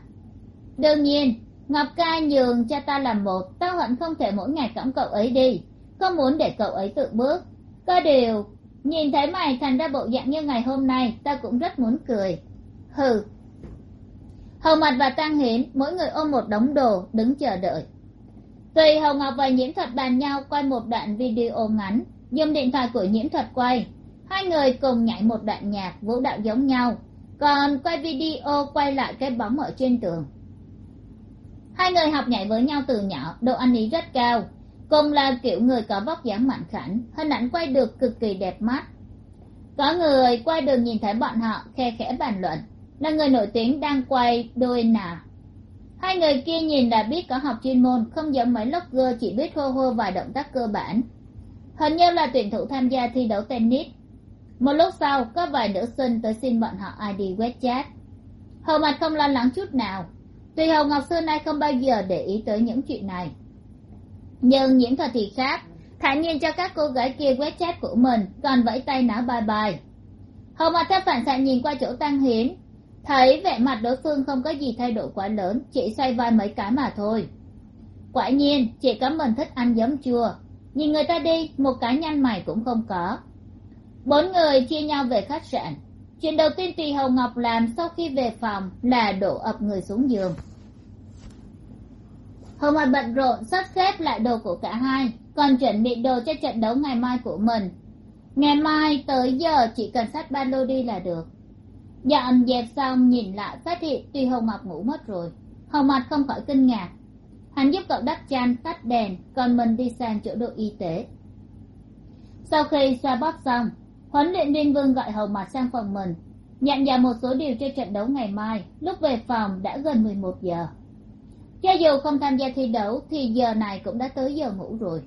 Đương nhiên, ngọc ca nhường cho ta làm một, ta hận không thể mỗi ngày cõng cậu ấy đi. Không muốn để cậu ấy tự bước. Có điều, nhìn thấy mày thành ra bộ dạng như ngày hôm nay, ta cũng rất muốn cười. Hừ hầu mặt và Tang hiến, mỗi người ôm một đống đồ, đứng chờ đợi. Tùy hầu ngọc và nhiễm thuật bàn nhau quay một đoạn video ngắn, dùng điện thoại của nhiễm thuật quay. Hai người cùng nhảy một đoạn nhạc vũ đạo giống nhau. Còn quay video quay lại cái bóng ở trên tường. Hai người học nhảy với nhau từ nhỏ, độ ăn ý rất cao. Cùng là kiểu người có vóc dáng mạnh khảnh, hình ảnh quay được cực kỳ đẹp mắt. Có người quay đường nhìn thấy bọn họ khe khẽ bàn luận là người nổi tiếng đang quay đôi nà. Hai người kia nhìn là biết có học chuyên môn, không giống mấy blogger chỉ biết hô hô vài động tác cơ bản. Hình như là tuyển thủ tham gia thi đấu tennis. Một lúc sau, có vài nữ sinh tới xin bọn họ id web chat. Hầu mặt không lo lắng chút nào. Tuy hầu ngọc xưa nay không bao giờ để ý tới những chuyện này. Nhưng nhiễm thuật thì khác thản nhiên cho các cô gái kia wechat chat của mình còn vẫy tay nói bye bye. Hầu mặt theo phản xạ nhìn qua chỗ tăng hiến thấy vẻ mặt đối phương không có gì thay đổi quá lớn chỉ xoay vai mấy cái mà thôi. Quả nhiên, chị có mình thích ăn giấm chua. Nhìn người ta đi, một cái nhăn mày cũng không có. Bốn người chia nhau về khách sạn. Chuyện đầu tiên tùy hồng ngọc làm sau khi về phòng là đổ ập người xuống giường. Hồng mặt bận rộn sắp xếp lại đồ của cả hai, còn chuẩn bị đồ cho trận đấu ngày mai của mình. Ngày mai tới giờ chỉ cần xách ba lô đi là được dọn dẹp xong nhìn lại, phát hiện tuy hồng ngọc ngủ mất rồi hầu mặt không khỏi kinh ngạc. Hắn giúp cậu đắp chăn, tắt đèn, còn mình đi sang chỗ đội y tế. Sau khi xoa bóp xong, huấn luyện viên vương gọi hầu mặt sang phòng mình, nhận vào một số điều cho trận đấu ngày mai, lúc về phòng đã gần mười một giờ. Cho dù không tham gia thi đấu, thì giờ này cũng đã tới giờ ngủ rồi.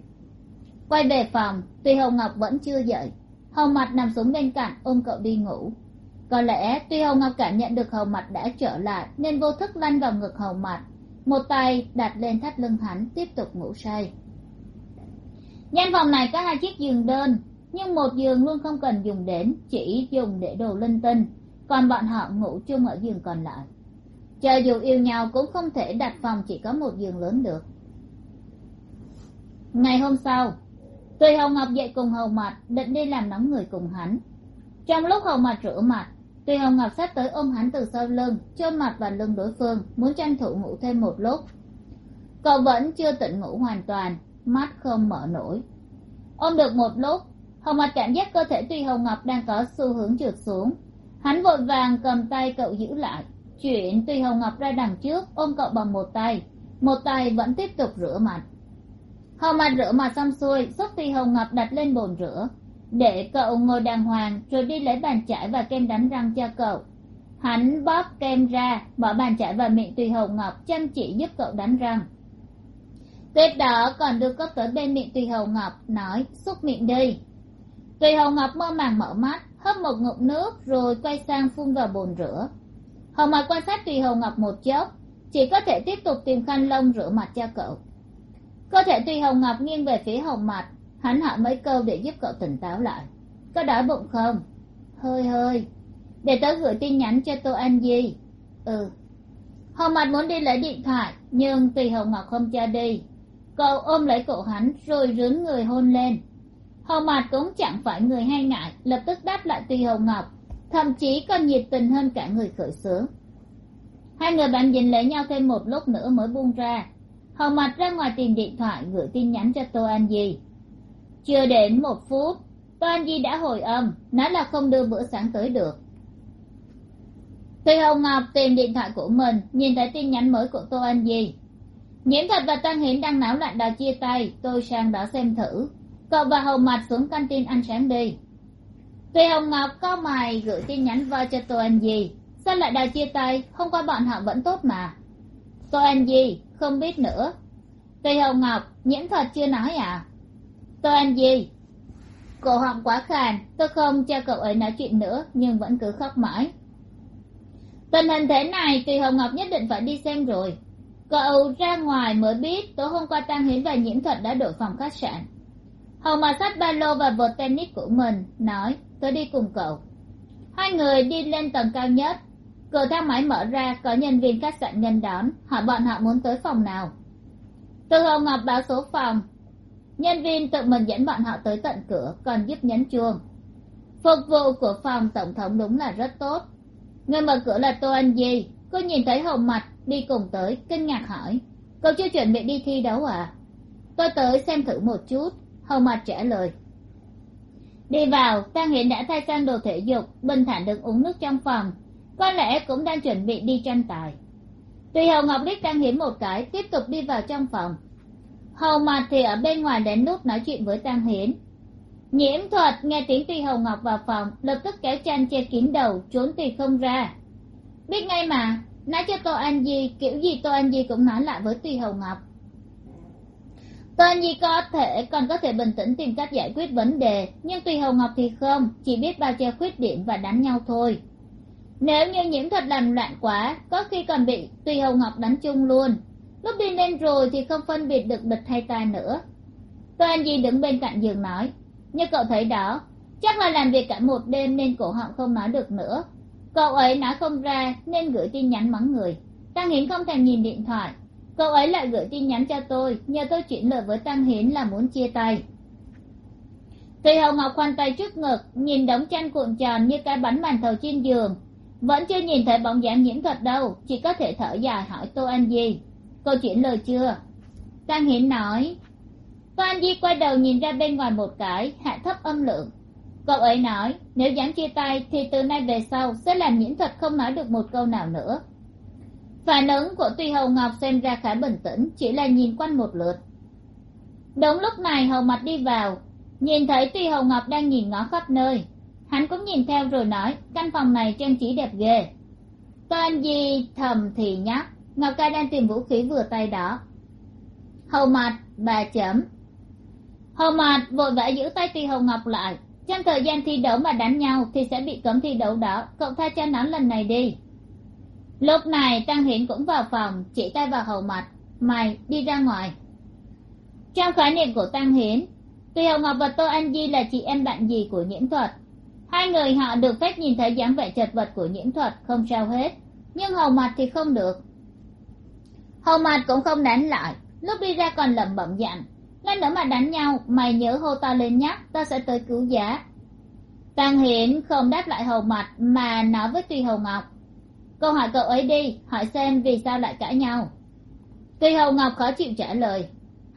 Quay về phòng, tuy hồng ngọc vẫn chưa dậy hầu mặt nằm xuống bên cạnh ôm cậu đi ngủ có lẽ tuy hầu ngọc cảm nhận được hầu mặt đã trở lại, nên vô thức lăn vào ngực hầu mặt. Một tay đặt lên thắt lưng hắn, tiếp tục ngủ say. Gian phòng này có hai chiếc giường đơn, nhưng một giường luôn không cần dùng đến, chỉ dùng để đồ linh tinh. Còn bọn họ ngủ chung ở giường còn lại. Cho dù yêu nhau cũng không thể đặt phòng chỉ có một giường lớn được. Ngày hôm sau tùy hầu ngọc dậy cùng hầu mặt, định đi làm nóng người cùng hắn. Trong lúc hầu mặt rửa mặt Tuy hồng ngọc sắp tới ôm hắn từ sau lưng chôn mặt vào lưng đối phương, muốn tranh thủ ngủ thêm một lúc. Cậu vẫn chưa tỉnh ngủ hoàn toàn, mắt không mở nổi. Ôm được một lúc, hồng mặt cảm giác cơ thể Tuy hồng ngọc đang có xu hướng trượt xuống. Hắn vội vàng cầm tay cậu giữ lại. Chuyển Tuy hồng ngọc ra đằng trước, ôm cậu bằng một tay một tay vẫn tiếp tục rửa mặt. Hồng mặt rửa mặt xong xuôi, giúp Tuy hồng ngọc đặt lên bồn rửa để cậu ngồi đàng hoàng, rồi đi lấy bàn chải và kem đánh răng cho cậu. Hắn bóp kem ra, bỏ bàn chải vào miệng tùy hồng ngọc, chăm chỉ giúp cậu đánh răng. Tiếp đó còn đưa cốc tới bên miệng tùy hồng ngọc, nói, xúc miệng đi. Tùy hồng ngọc mơ màng mở mắt hấp một ngụm nước rồi quay sang phun vào bồn rửa. Hồng mặt quan sát tùy hồng ngọc một chốc, chỉ có thể tiếp tục tìm khăn lông rửa mặt cho cậu. Cơ thể tùy hồng ngọc nghiêng về phía hồng mặt hắn hạ mấy câu để giúp cậu tỉnh táo lại. Có đói bụng không? Hơi hơi. Để tớ gửi tin nhắn cho tô an di. Ừ. Hồng mặt muốn đi lấy điện thoại, nhưng tùy hồng ngọc không cho đi. Cậu ôm lấy cổ hắn rồi rướn người hôn lên. Hồng mặt cũng chẳng phải người hay ngại, lập tức đáp lại tùy hồng ngọc. Thậm chí còn nhiệt tình hơn cả người khởi xướng. Hai người bạn nhìn lấy nhau thêm một lúc nữa mới buông ra. Hồng mặt ra ngoài tìm điện thoại gửi tin nhắn cho tô an di chưa đến một phút toan di đã hồi âm nói là không đưa bữa sáng tới được Thùy Hồng Ngọc à, tìm điện thoại của mình, nhìn thấy tin nhắn mới của Tô Anh Di. Nhiễm thật và Tăng Hiến đang náo loạn đòi chia tay, tôi sang đó xem thử. Cậu và Hồng mặt xuống căn tin ăn sáng đi. Thùy Hồng Ngọc à, co mày gửi tin nhắn vào cho Tô Anh Di. Sao lại đòi chia tay, hôm qua bọn họ vẫn tốt mà. Tô Anh Di, không biết nữa. Thùy Hồng Ngọc, à, nhiễm thật chưa nói à? Tôi ăn gì, cổ họng quá khàn, tôi không cho cậu ấy nói chuyện nữa, nhưng vẫn cứ khóc mãi. Tình hình thế này thì hồng ngọc nhất định phải đi xem rồi. Cậu ra ngoài mới biết tối hôm qua tăng hiến và nhiễm thuật đã đổi phòng khách sạn. Hồng mà sách ba lô và vợt tennis của mình nói tôi đi cùng cậu. Hai người đi lên tầng cao nhất. Cửa thang máy mở ra có nhân viên khách sạn nhân đón hỏi bọn họ muốn tới phòng nào. Từ hồng ngọc báo số phòng nhân viên tự mình dẫn bọn họ tới tận cửa, còn giúp nhấn chuông. Phục vụ của phòng tổng thống đúng là rất tốt. Người mở cửa là tô anh di. Cô nhìn thấy hồng mặt đi cùng tới, kinh ngạc hỏi. Cậu chưa chuẩn bị đi thi đấu à? Tôi tới xem thử một chút. Hồng mặt trả lời. Đi vào tang hiển đã thay sang đồ thể dục, bình thản đứng uống nước trong phòng. Có lẽ cũng đang chuẩn bị đi tranh tài. Tùy hồng ngọc liếc tang hiển một cái, tiếp tục đi vào trong phòng hầu mặt thì ở bên ngoài đến nút nói chuyện với Tang hiến. Nhiễm thuật, nghe tiếng Tuy hồng ngọc vào phòng, lập tức kéo chăn che kín đầu, trốn tùy không ra. Biết ngay mà, nói cho tô anh di, kiểu gì tô anh di cũng nói lại với tùy hồng ngọc. Tô anh di có thể, còn có thể bình tĩnh tìm cách giải quyết vấn đề, nhưng tùy hồng ngọc thì không, chỉ biết bao che khuyết điểm và đánh nhau thôi. Nếu như nhiễm thuật làm loạn quá, có khi còn bị tùy hồng ngọc đánh chung luôn lúc đi lên rồi thì không phân biệt được địch hay ta nữa. Tô anh di đứng bên cạnh giường nói, như cậu thấy đó, chắc là làm việc cả một đêm nên cổ họng không nói được nữa. Cậu ấy nói không ra nên gửi tin nhắn mắng người. Tăng hiến không thèm nhìn điện thoại. Cậu ấy lại gửi tin nhắn cho tôi, nhờ tôi chuyển lời với tăng hiến là muốn chia tay. Tùy hồng ngọc khoanh tay trước ngực, nhìn đống chăn cuộn tròn như cái bánh màn thầu trên giường. Vẫn chưa nhìn thấy bóng dáng nhiễm thuật đâu, chỉ có thể thở dài hỏi tô anh gì cô chuyển lời chưa? Tăng hiến nói. Phan di quay đầu nhìn ra bên ngoài một cái, hạ thấp âm lượng. Cậu ấy nói, nếu dám chia tay thì từ nay về sau sẽ làm nhiễm thuật không nói được một câu nào nữa. Phản ứng của tuy hầu ngọc xem ra khá bình tĩnh, chỉ là nhìn quanh một lượt. Đúng lúc này hầu mặt đi vào, nhìn thấy tuy hầu ngọc đang nhìn ngó khắp nơi. Hắn cũng nhìn theo rồi nói, căn phòng này trang trí đẹp ghê. Toàn di thầm thì nhắc ngọc ca đang tìm vũ khí vừa tay đó. Hầu mặt bà chấm. Hầu mạt, vội vã giữ tay tùy hầu ngọc lại. Trong thời gian thi đấu mà đánh nhau thì sẽ bị cấm thi đấu đó. Cậu tha cho nó lần này đi. Lúc này, tăng hiển cũng vào phòng, chỉ tay vào hầu mặt mày, đi ra ngoài. Trong khái niệm của tăng hiến tùy hồng ngọc và tô anh di là chị em bạn gì của nhiễm thuật? Hai người họ được phép nhìn thấy dáng vẻ chật vật của nhiễm thuật không sao hết. Nhưng hầu mặt thì không được hầu mặt cũng không đánh lại. Lúc đi ra còn lẩm bẩm dặn lát nữa mà đánh nhau, mày nhớ hô ta lên nhắc ta sẽ tới cứu giá. Tàng hiển không đáp lại hầu mặt mà nói với tùy hầu ngọc câu hỏi cậu ấy đi, hỏi xem vì sao lại cãi nhau. Tùy hầu ngọc khó chịu trả lời,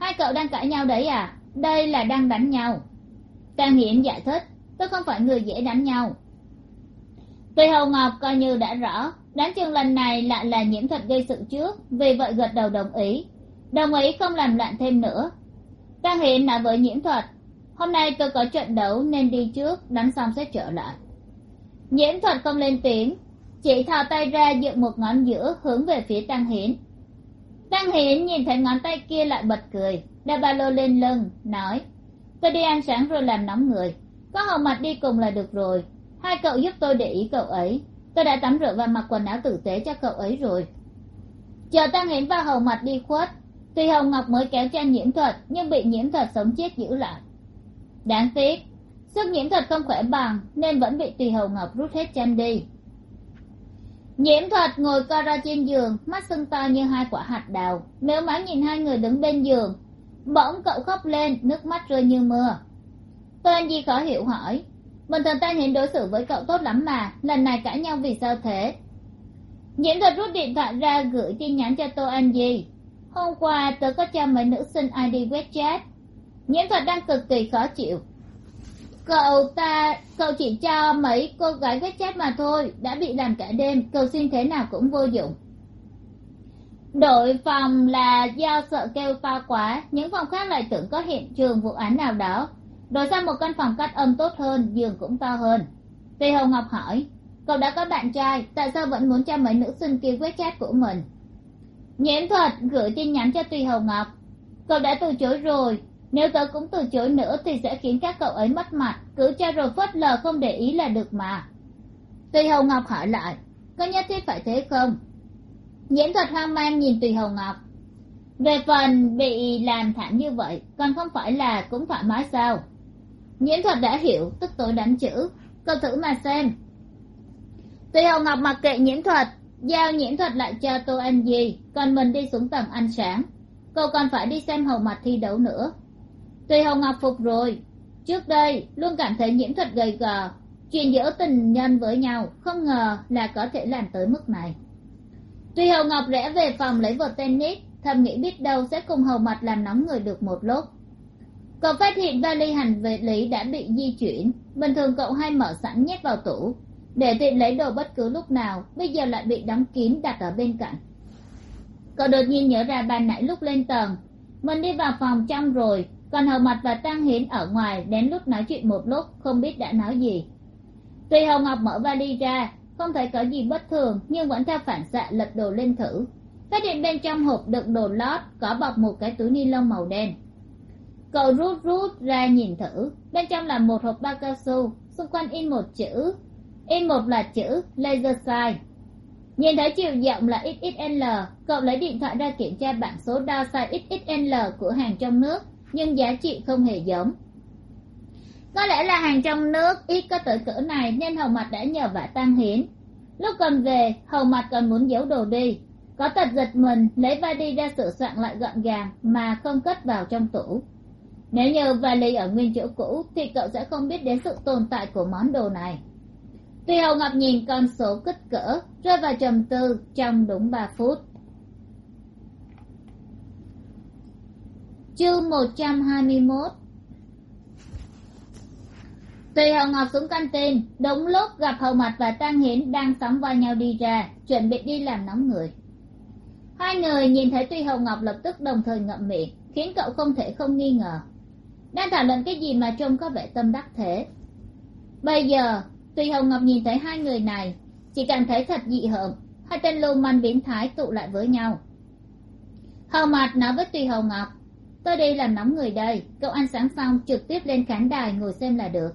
hai cậu đang cãi nhau đấy à? Đây là đang đánh nhau. Tàng hiển giải thích, tôi không phải người dễ đánh nhau. Tùy hầu ngọc coi như đã rõ đáng chừng lần này lại là nhiễm thuật gây sự trước, vì vậy gật đầu đồng ý. Đồng ý không làm loạn thêm nữa. Ta hiện nói với nhiễm thuật, hôm nay tôi có trận đấu nên đi trước, đánh xong sẽ trở lại. Nhiễm thuật không lên tiếng, chỉ thò tay ra dựng một ngón giữa hướng về phía tăng hiến tăng hiến nhìn thấy ngón tay kia lại bật cười, đeo ba lô lên lưng, nói, tôi đi ăn sáng rồi làm nóng người, có hầu mặt đi cùng là được rồi. Hai cậu giúp tôi để ý cậu ấy tôi đã tắm rửa và mặc quần áo tử tế cho cậu ấy rồi. Chờ ta hiến vào hầu mặt đi khuất. Tuy hồng ngọc mới kéo chân nhiễm thuật, nhưng bị nhiễm thuật sống chết giữ lại. Đáng tiếc, sức nhiễm thuật không khỏe bằng, nên vẫn bị tùy hầu ngọc rút hết chân đi. Nhiễm thuật ngồi co ra trên giường, mắt sưng to như hai quả hạt đào. Nếu má nhìn hai người đứng bên giường, bỗng cậu khóc lên, nước mắt rơi như mưa. Tôi anh di khó hiểu hỏi bình thường ta nhìn đối xử với cậu tốt lắm mà, lần này cãi nhau vì sao thế? Nhiễm thuật rút điện thoại ra gửi tin nhắn cho tô anh di. Hôm qua tớ có cho mấy nữ sinh id web chat. Nhiễm thuật đang cực kỳ khó chịu. Cậu ta, cậu chỉ cho mấy cô gái web chat mà thôi, đã bị làm cả đêm, cầu xin thế nào cũng vô dụng. Đội phòng là do sợ kêu pha quá, những phòng khác lại tưởng có hiện trường vụ án nào đó đổi sang một căn phòng cắt âm tốt hơn, giường cũng to hơn. Tề hồng ngọc hỏi, cậu đã có bạn trai, tại sao vẫn muốn cho mấy nữ sinh kia quét chat của mình? Nhiễm thuật gửi tin nhắn cho tùy hồng ngọc. Cậu đã từ chối rồi. Nếu tớ cũng từ chối nữa thì sẽ khiến các cậu ấy mất mặt. Cứ cho rồi phớt lờ không để ý là được mà. Tùy hồng ngọc hỏi lại, có nhất thiết phải thế không? Nhiễm thuật hoang mang nhìn tùy hồng ngọc. Về phần bị làm thảm như vậy, còn không phải là cũng thoải mái sao? Nhiễm thuật đã hiểu, tức tối đánh chữ. Cậu thử mà xem. Tùy hồng ngọc mặc kệ nhiễm thuật, giao nhiễm thuật lại cho tô anh di, còn mình đi xuống tầng ăn sáng. Cậu còn phải đi xem hầu mặt thi đấu nữa. Tùy hồng ngọc phục rồi, trước đây luôn cảm thấy nhiễm thuật gầy gò, chuyện giữa tình nhân với nhau không ngờ là có thể làm tới mức này. Tùy hồng ngọc rẽ về phòng lấy vợt tennis, thầm nghĩ biết đâu sẽ cùng hầu mặt làm nóng người được một lúc cậu phát hiện vali hành vệ lý đã bị di chuyển. Bình thường cậu hay mở sẵn nhét vào tủ. Để tiện lấy đồ bất cứ lúc nào, bây giờ lại bị đóng kín đặt ở bên cạnh. Cậu đột nhiên nhớ ra ban nãy lúc lên tầng. Mình đi vào phòng trong rồi, còn hầu mặt và tăng hiến ở ngoài đến lúc nói chuyện một lúc, không biết đã nói gì. Tuy hồng ngọc mở vali ra, không thấy có gì bất thường, nhưng vẫn theo phản xạ lật đồ lên thử. Phát hiện bên trong hộp đựng đồ lót có bọc một cái túi ni lông màu đen cậu rút rút ra nhìn thử. Bên trong là một hộp bao cao su, xung quanh in một chữ. In một là chữ laser size nhìn thấy chiều rộng là xxl cậu lấy điện thoại ra kiểm tra bảng số đo size xxl của hàng trong nước, nhưng giá trị không hề giống. Có lẽ là hàng trong nước, ít có tới cỡ này, nên hầu mặt đã nhờ vả tăng hiến. Lúc còn về, hầu mặt còn muốn giấu đồ đi. Có tật giật mình, lấy vali ra sửa soạn lại gọn gàng mà không cất vào trong tủ nếu như vali ở nguyên chỗ cũ thì cậu sẽ không biết đến sự tồn tại của món đồ này. Tuy hầu ngọc nhìn con số kích cỡ, rơi vào trầm tư trong đúng ba phút. Chương một trăm hai mươi mốt. Tùy hầu ngọc xuống căn tin, đúng lúc gặp hầu mặt và tăng hiến đang sóng vai nhau đi ra, chuẩn bị đi làm nóng người. Hai người nhìn thấy tuy hầu ngọc lập tức đồng thời ngậm miệng, khiến cậu không thể không nghi ngờ đang thảo luận cái gì mà trông có vẻ tâm đắc thế? Bây giờ, tùy hồng ngọc nhìn thấy hai người này, chỉ cảm thấy thật dị hợm. Hai tên lưu manh biến thái tụ lại với nhau. Hầu mặt nói với tùy hồng ngọc, tôi đi làm nóng người đây, cậu ăn sáng xong trực tiếp lên khán đài ngồi xem là được.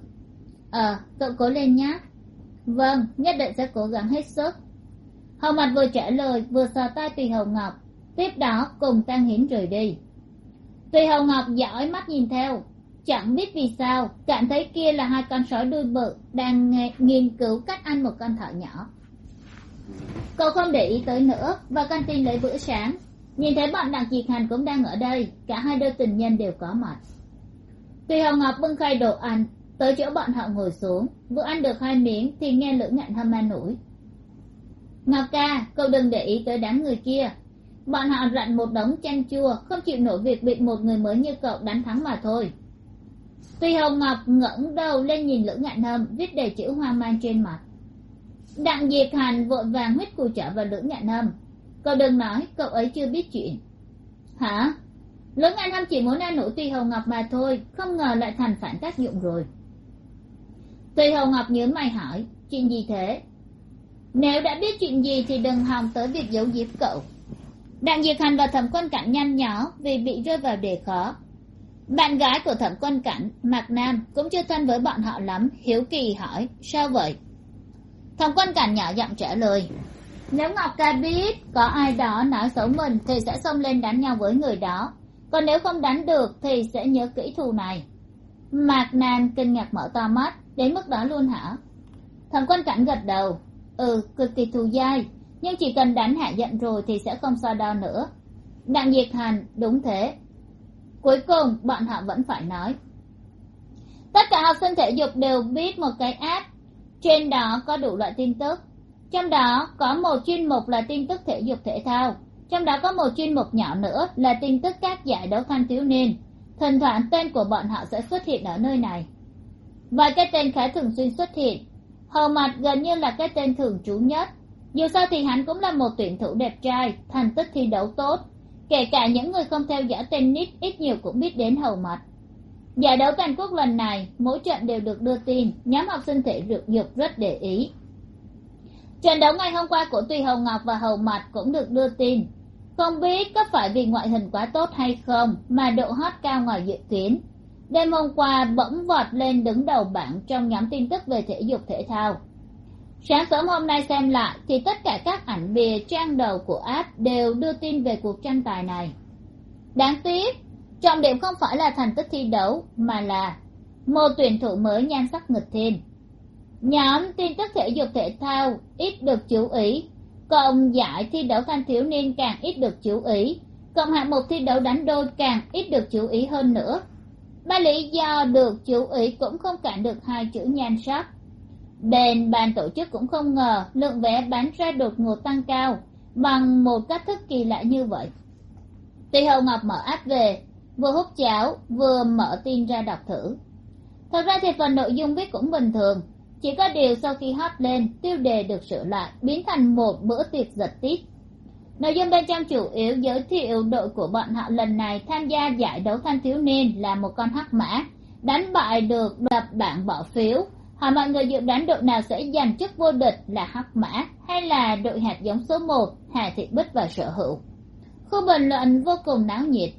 Ờ cậu cố lên nhé vâng nhất định sẽ cố gắng hết sức. Hầu mặt vừa trả lời, vừa sờ tay tùy hồng ngọc, tiếp đó cùng tăng hiến rời đi. Tuy Hồng ngọc dõi mắt nhìn theo, chẳng biết vì sao, cảm thấy kia là hai con sói đuôi bự đang nghiên cứu cách ăn một con thỏ nhỏ. Cậu không để ý tới nữa, và căn tin lấy bữa sáng. Nhìn thấy bọn đặng diệt hành cũng đang ở đây, cả hai đôi tình nhân đều có mặt. Tuy hồng ngọc bưng khay đồ ăn, tới chỗ bọn họ ngồi xuống, vừa ăn được hai miếng thì nghe lữ ngạn hâm an ủi ngọc ca cậu đừng để ý tới đám người kia bọn họ rặn một đống chanh chua, không chịu nổi việc bị một người mới như cậu đánh thắng mà thôi. Tuy hồng ngọc ngẩng đầu lên nhìn lữ ngạn hâm viết đầy chữ hoang mang trên mặt. Đặng diệt hành vội vàng huyết cù trở vào lữ ngạn hâm cậu đừng nói, cậu ấy chưa biết chuyện. Hả? Lữ ngạn hâm chỉ muốn an ủi tuy hồng ngọc mà thôi, không ngờ lại thành phản tác dụng rồi. Tuy hồng ngọc nhớ mày hỏi, chuyện gì thế? Nếu đã biết chuyện gì thì đừng hòng tới việc giấu giếm cậu đặng diệt hành và thẩm quân cảnh nhăn nhó vì bị rơi vào đề khó. Bạn gái của thẩm quân cảnh mạc nam, cũng chưa thân với bọn họ lắm, hiếu kỳ hỏi, sao vậy? Thẩm quân cảnh nhỏ giọng trả lời, nếu ngọc ca biết có ai đó nói xấu mình thì sẽ xông lên đánh nhau với người đó. Còn nếu không đánh được thì sẽ nhớ kỹ thù này. Mạc nam kinh ngạc mở to mắt, đến mức đó luôn hả? Thẩm quân cảnh gật đầu ừ cực kỳ thù dai nhưng chỉ cần đánh hạ giận rồi thì sẽ không so đo nữa. Đặng diệt hành đúng thế. Cuối cùng, bọn họ vẫn phải nói. Tất cả học sinh thể dục đều biết một cái app. Trên đó có đủ loại tin tức. Trong đó có một chuyên mục là tin tức thể dục thể thao. Trong đó có một chuyên mục nhỏ nữa là tin tức các giải đấu thanh thiếu niên. Thỉnh thoảng tên của bọn họ sẽ xuất hiện ở nơi này. Vài cái tên khá thường xuyên xuất hiện. Hầu mặt gần như là cái tên thường trú nhất dù sao thì hắn cũng là một tuyển thủ đẹp trai, thành tích thi đấu tốt. Kể cả những người không theo dõi tennis, ít nhiều cũng biết đến hầu mặt. Giải đấu toàn quốc lần này, mỗi trận đều được đưa tin, nhóm học sinh thể dục rất để ý. Trận đấu ngày hôm qua của tùy hầu ngọc và hầu mặt cũng được đưa tin. Không biết có phải vì ngoại hình quá tốt hay không, mà độ hot cao ngoài dự kiến. Đêm hôm qua bỗng vọt lên đứng đầu bảng trong nhóm tin tức về thể dục thể thao sáng sớm hôm nay xem lại, thì tất cả các ảnh bìa trang đầu của app đều đưa tin về cuộc tranh tài này. Đáng tiếc, trọng điểm không phải là thành tích thi đấu, mà là một tuyển thủ mới nhan sắc nghịch thiên. Nhóm tin tức thể dục thể thao ít được chú ý, cộng giải thi đấu thanh thiếu niên càng ít được chú ý, cộng hạng mục thi đấu đánh đôi càng ít được chú ý hơn nữa. Ba lý do được chú ý cũng không cản được hai chữ nhan sắc bên ban tổ chức cũng không ngờ lượng vé bán ra đột ngột tăng cao bằng một cách thức kỳ lạ như vậy. Tuy hầu ngọc mở áp về, vừa hút cháo, vừa mở tin ra đọc thử. Thật ra thì phần nội dung viết cũng bình thường, chỉ có điều sau khi hot lên, tiêu đề được sửa lại, biến thành một bữa tiệc giật tít. Nội dung bên trong chủ yếu giới thiệu đội của bọn họ lần này tham gia giải đấu thanh thiếu niên là một con hắc mã, đánh bại được đập bảng bỏ phiếu hỏi mọi người dự đoán đội nào sẽ giành chức vô địch là hắc mã hay là đội hạt giống số một, hà thị bích và sở hữu? Khu bình luận vô cùng náo nhiệt.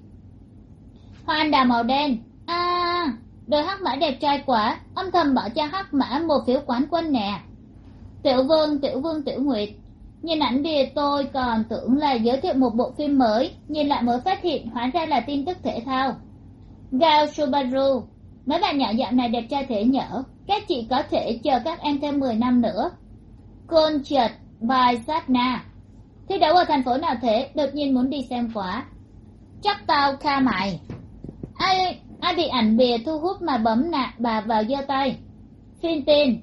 Hoa anh đào màu đen. A, đội hắc mã đẹp trai quá, âm thầm bỏ cho hắc mã một phiếu quán quân nè. Tiểu vương tiểu vương, tiểu nguyệt. Nhìn ảnh bìa tôi còn tưởng là giới thiệu một bộ phim mới, nhìn lại mới phát hiện hóa ra là tin tức thể thao. Gao subaru. Mấy bạn nhỏ dạo này đẹp trai thể nhở các chị có thể chờ các em thêm mười năm nữa. Côn trượt bài sát na. Thi đấu ở thành phố nào thế? Đột nhiên muốn đi xem quá. Chắc tao kha mày. Ai ai bị ảnh bìa thu hút mà bấm nạt bà vào giơ tay? Phin tin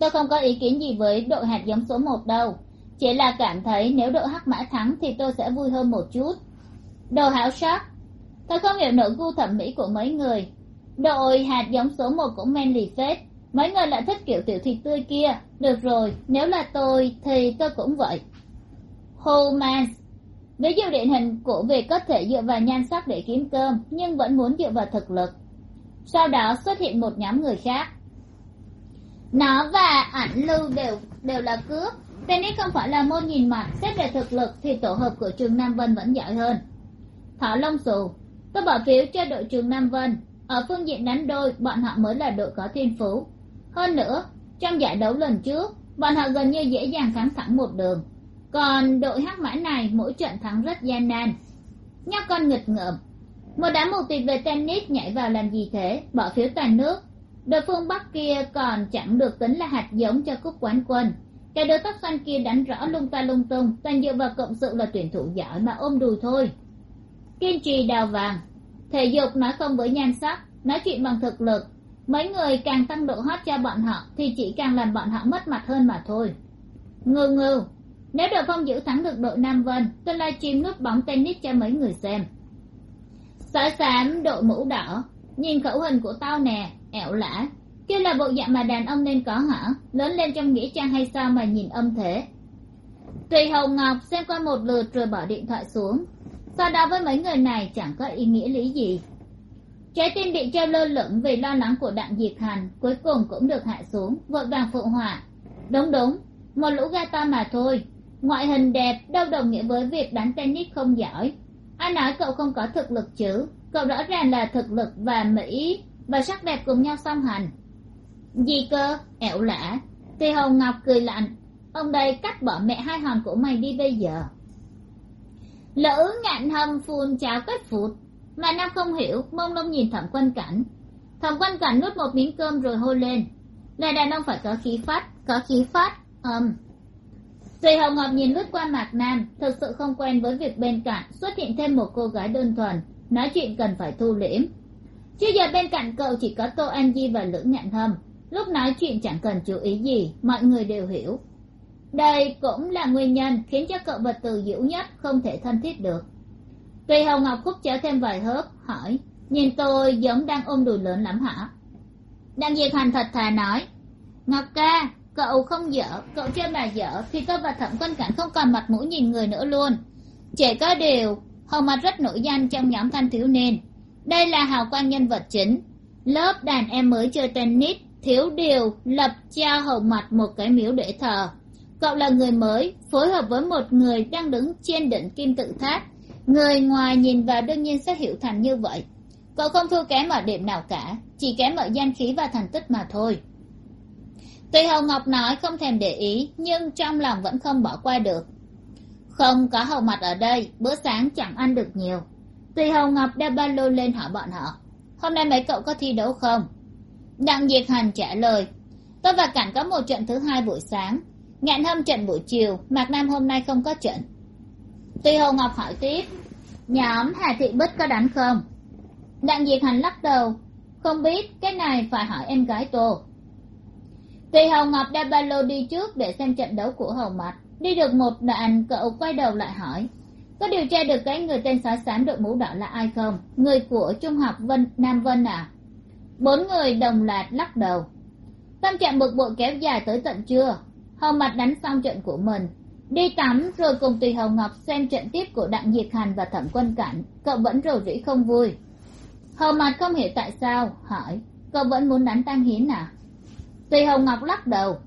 tôi không có ý kiến gì với đội hạt giống số một đâu. Chỉ là cảm thấy nếu đội hắc mã thắng thì tôi sẽ vui hơn một chút. Đồ hảo sắc. Tôi không hiểu nỗi gu thẩm mỹ của mấy người. Đội hạt giống số một cũng men lì phết mấy người lại thích kiểu tiểu thịt tươi kia. Được rồi, nếu là tôi thì tôi cũng vậy. Homans ví dụ điển hình của việc có thể dựa vào nhan sắc để kiếm cơm, nhưng vẫn muốn dựa vào thực lực. Sau đó xuất hiện một nhóm người khác. Nó và ảnh lưu đều đều là cướp. Tennis không phải là môn nhìn mặt, xét về thực lực thì tổ hợp của trường nam vân vẫn giỏi hơn. Thỏ lông xù. Tôi bỏ phiếu cho đội trường nam vân. Ở phương diện đánh đôi, bọn họ mới là đội có thiên phú hơn nữa, trong giải đấu lần trước, bọn họ gần như dễ dàng thắng thẳng một đường. Còn đội hắc mã này, mỗi trận thắng rất gian nan. Nhóc con nghịch ngợm. Một đám mù tịt về tennis nhảy vào làm gì thế? Bỏ phiếu toàn nước. Đội phương bắc kia còn chẳng được tính là hạt giống cho cúp quán quân. Cái đôi tóc xanh kia đánh rõ lung ta lung tung, toàn dựa vào cộng sự là tuyển thủ giỏi mà ôm đùi thôi. Kiên trì đào vàng. Thể dục nói không với nhan sắc, nói chuyện bằng thực lực mấy người càng tăng độ hot cho bọn họ thì chỉ càng làm bọn họ mất mặt hơn mà thôi. Ngư ngư nếu đội phong giữ thắng được đội nam vân, tôi live stream nút bóng tennis cho mấy người xem. Sói xám đội mũ đỏ, nhìn khẩu hình của tao nè ẻo lả kia là bộ dạng mà đàn ông nên có hả? Lớn lên trong nghĩa trang hay sao mà nhìn âm thế? Tùy hầu ngọc xem qua một lượt rồi bỏ điện thoại xuống. Sau đó với mấy người này chẳng có ý nghĩa lý gì trái tim bị treo lơ lửng vì lo lắng của đặng diệt hàn cuối cùng cũng được hạ xuống, vội vàng phụ họa. Đúng đúng, một lũ ga to mà thôi. Ngoại hình đẹp, đâu đồng nghĩa với việc đánh tennis không giỏi. Ai nói cậu không có thực lực chứ. Cậu rõ ràng là thực lực và mỹ. Và sắc đẹp cùng nhau song hành. Gì cơ? Ẻo lả. Thì hồng ngọc cười lạnh. Ông đây cắt bỏ mẹ hai hòn của mày đi bây giờ. Lữ ngạn hầm phun cháo cách phụt mà nam không hiểu mông lung nhìn thẩm quân cảnh thẩm quân cảnh nuốt một miếng cơm rồi hôi lên là đàn ông phải có khí phát có khí phát ầm um. Dì Hồng Ngọc nhìn lướt qua Mạc Nam, thực sự không quen với việc bên cạnh xuất hiện thêm một cô gái đơn thuần, nói chuyện cần phải thu liễm. Chứ giờ bên cạnh cậu chỉ có Tô An Di và Lữ Nhạn hâm lúc nói chuyện chẳng cần chú ý gì, mọi người đều hiểu. Đây cũng là nguyên nhân khiến cho cậu vật từ dữ nhất không thể thân thiết được kỳ Hồng Ngọc khúc chở thêm vài hớp, hỏi, nhìn tôi giống đang ôm đùi lớn lắm hả? Đặng Diệt Hành thật thà nói, Ngọc ca, cậu không dở cậu chơi bà dở thì tôi và thẩm quân cảnh không còn mặt mũi nhìn người nữa luôn. Chỉ có điều hầu mặt rất nổi danh trong nhóm thanh thiếu niên. Đây là hào quang nhân vật chính. Lớp đàn em mới chơi tennis thiếu điều lập cho hầu mặt một cái miếu để thờ. Cậu là người mới phối hợp với một người đang đứng trên đỉnh kim tự tháp người ngoài nhìn vào đương nhiên sẽ hiểu thành như vậy. Cậu không thua kém ở điểm nào cả, chỉ kém ở danh khí và thành tích mà thôi. Tuy hầu ngọc nói không thèm để ý, nhưng trong lòng vẫn không bỏ qua được. Không có hầu mặt ở đây, bữa sáng chẳng ăn được nhiều. Tùy hầu ngọc đeo ba lô lên hỏi bọn họ, hôm nay mấy cậu có thi đấu không? Đặng diệt hành trả lời, tôi và cảnh có một trận thứ hai buổi sáng. Ngạn hâm trận buổi chiều, mạc nam hôm nay không có trận. Tùy hầu ngọc hỏi tiếp nhóm hà thị bích có đánh không? Đặng diệt hành lắc đầu, không biết cái này phải hỏi em gái tô tùy hồng ngọc đeo ba lô đi trước để xem trận đấu của hầu mặt đi được một đoạn, cậu quay đầu lại hỏi, có điều tra được cái người tên xóa xám đội mũ đỏ là ai không? Người của trung học vân, nam vân à? Bốn người đồng loạt lắc đầu. Tâm trạng bực bội kéo dài tới tận trưa. Hầu mặt đánh xong trận của mình đi tắm rồi cùng tùy hồng ngọc xem trận tiếp của đặng diệt hàn và thẩm quân cảnh cậu vẫn rầu rĩ không vui. Hầu mặt không hiểu tại sao, hỏi, cậu vẫn muốn đánh tăng hiến à? Tùy hồng ngọc lắc đầu.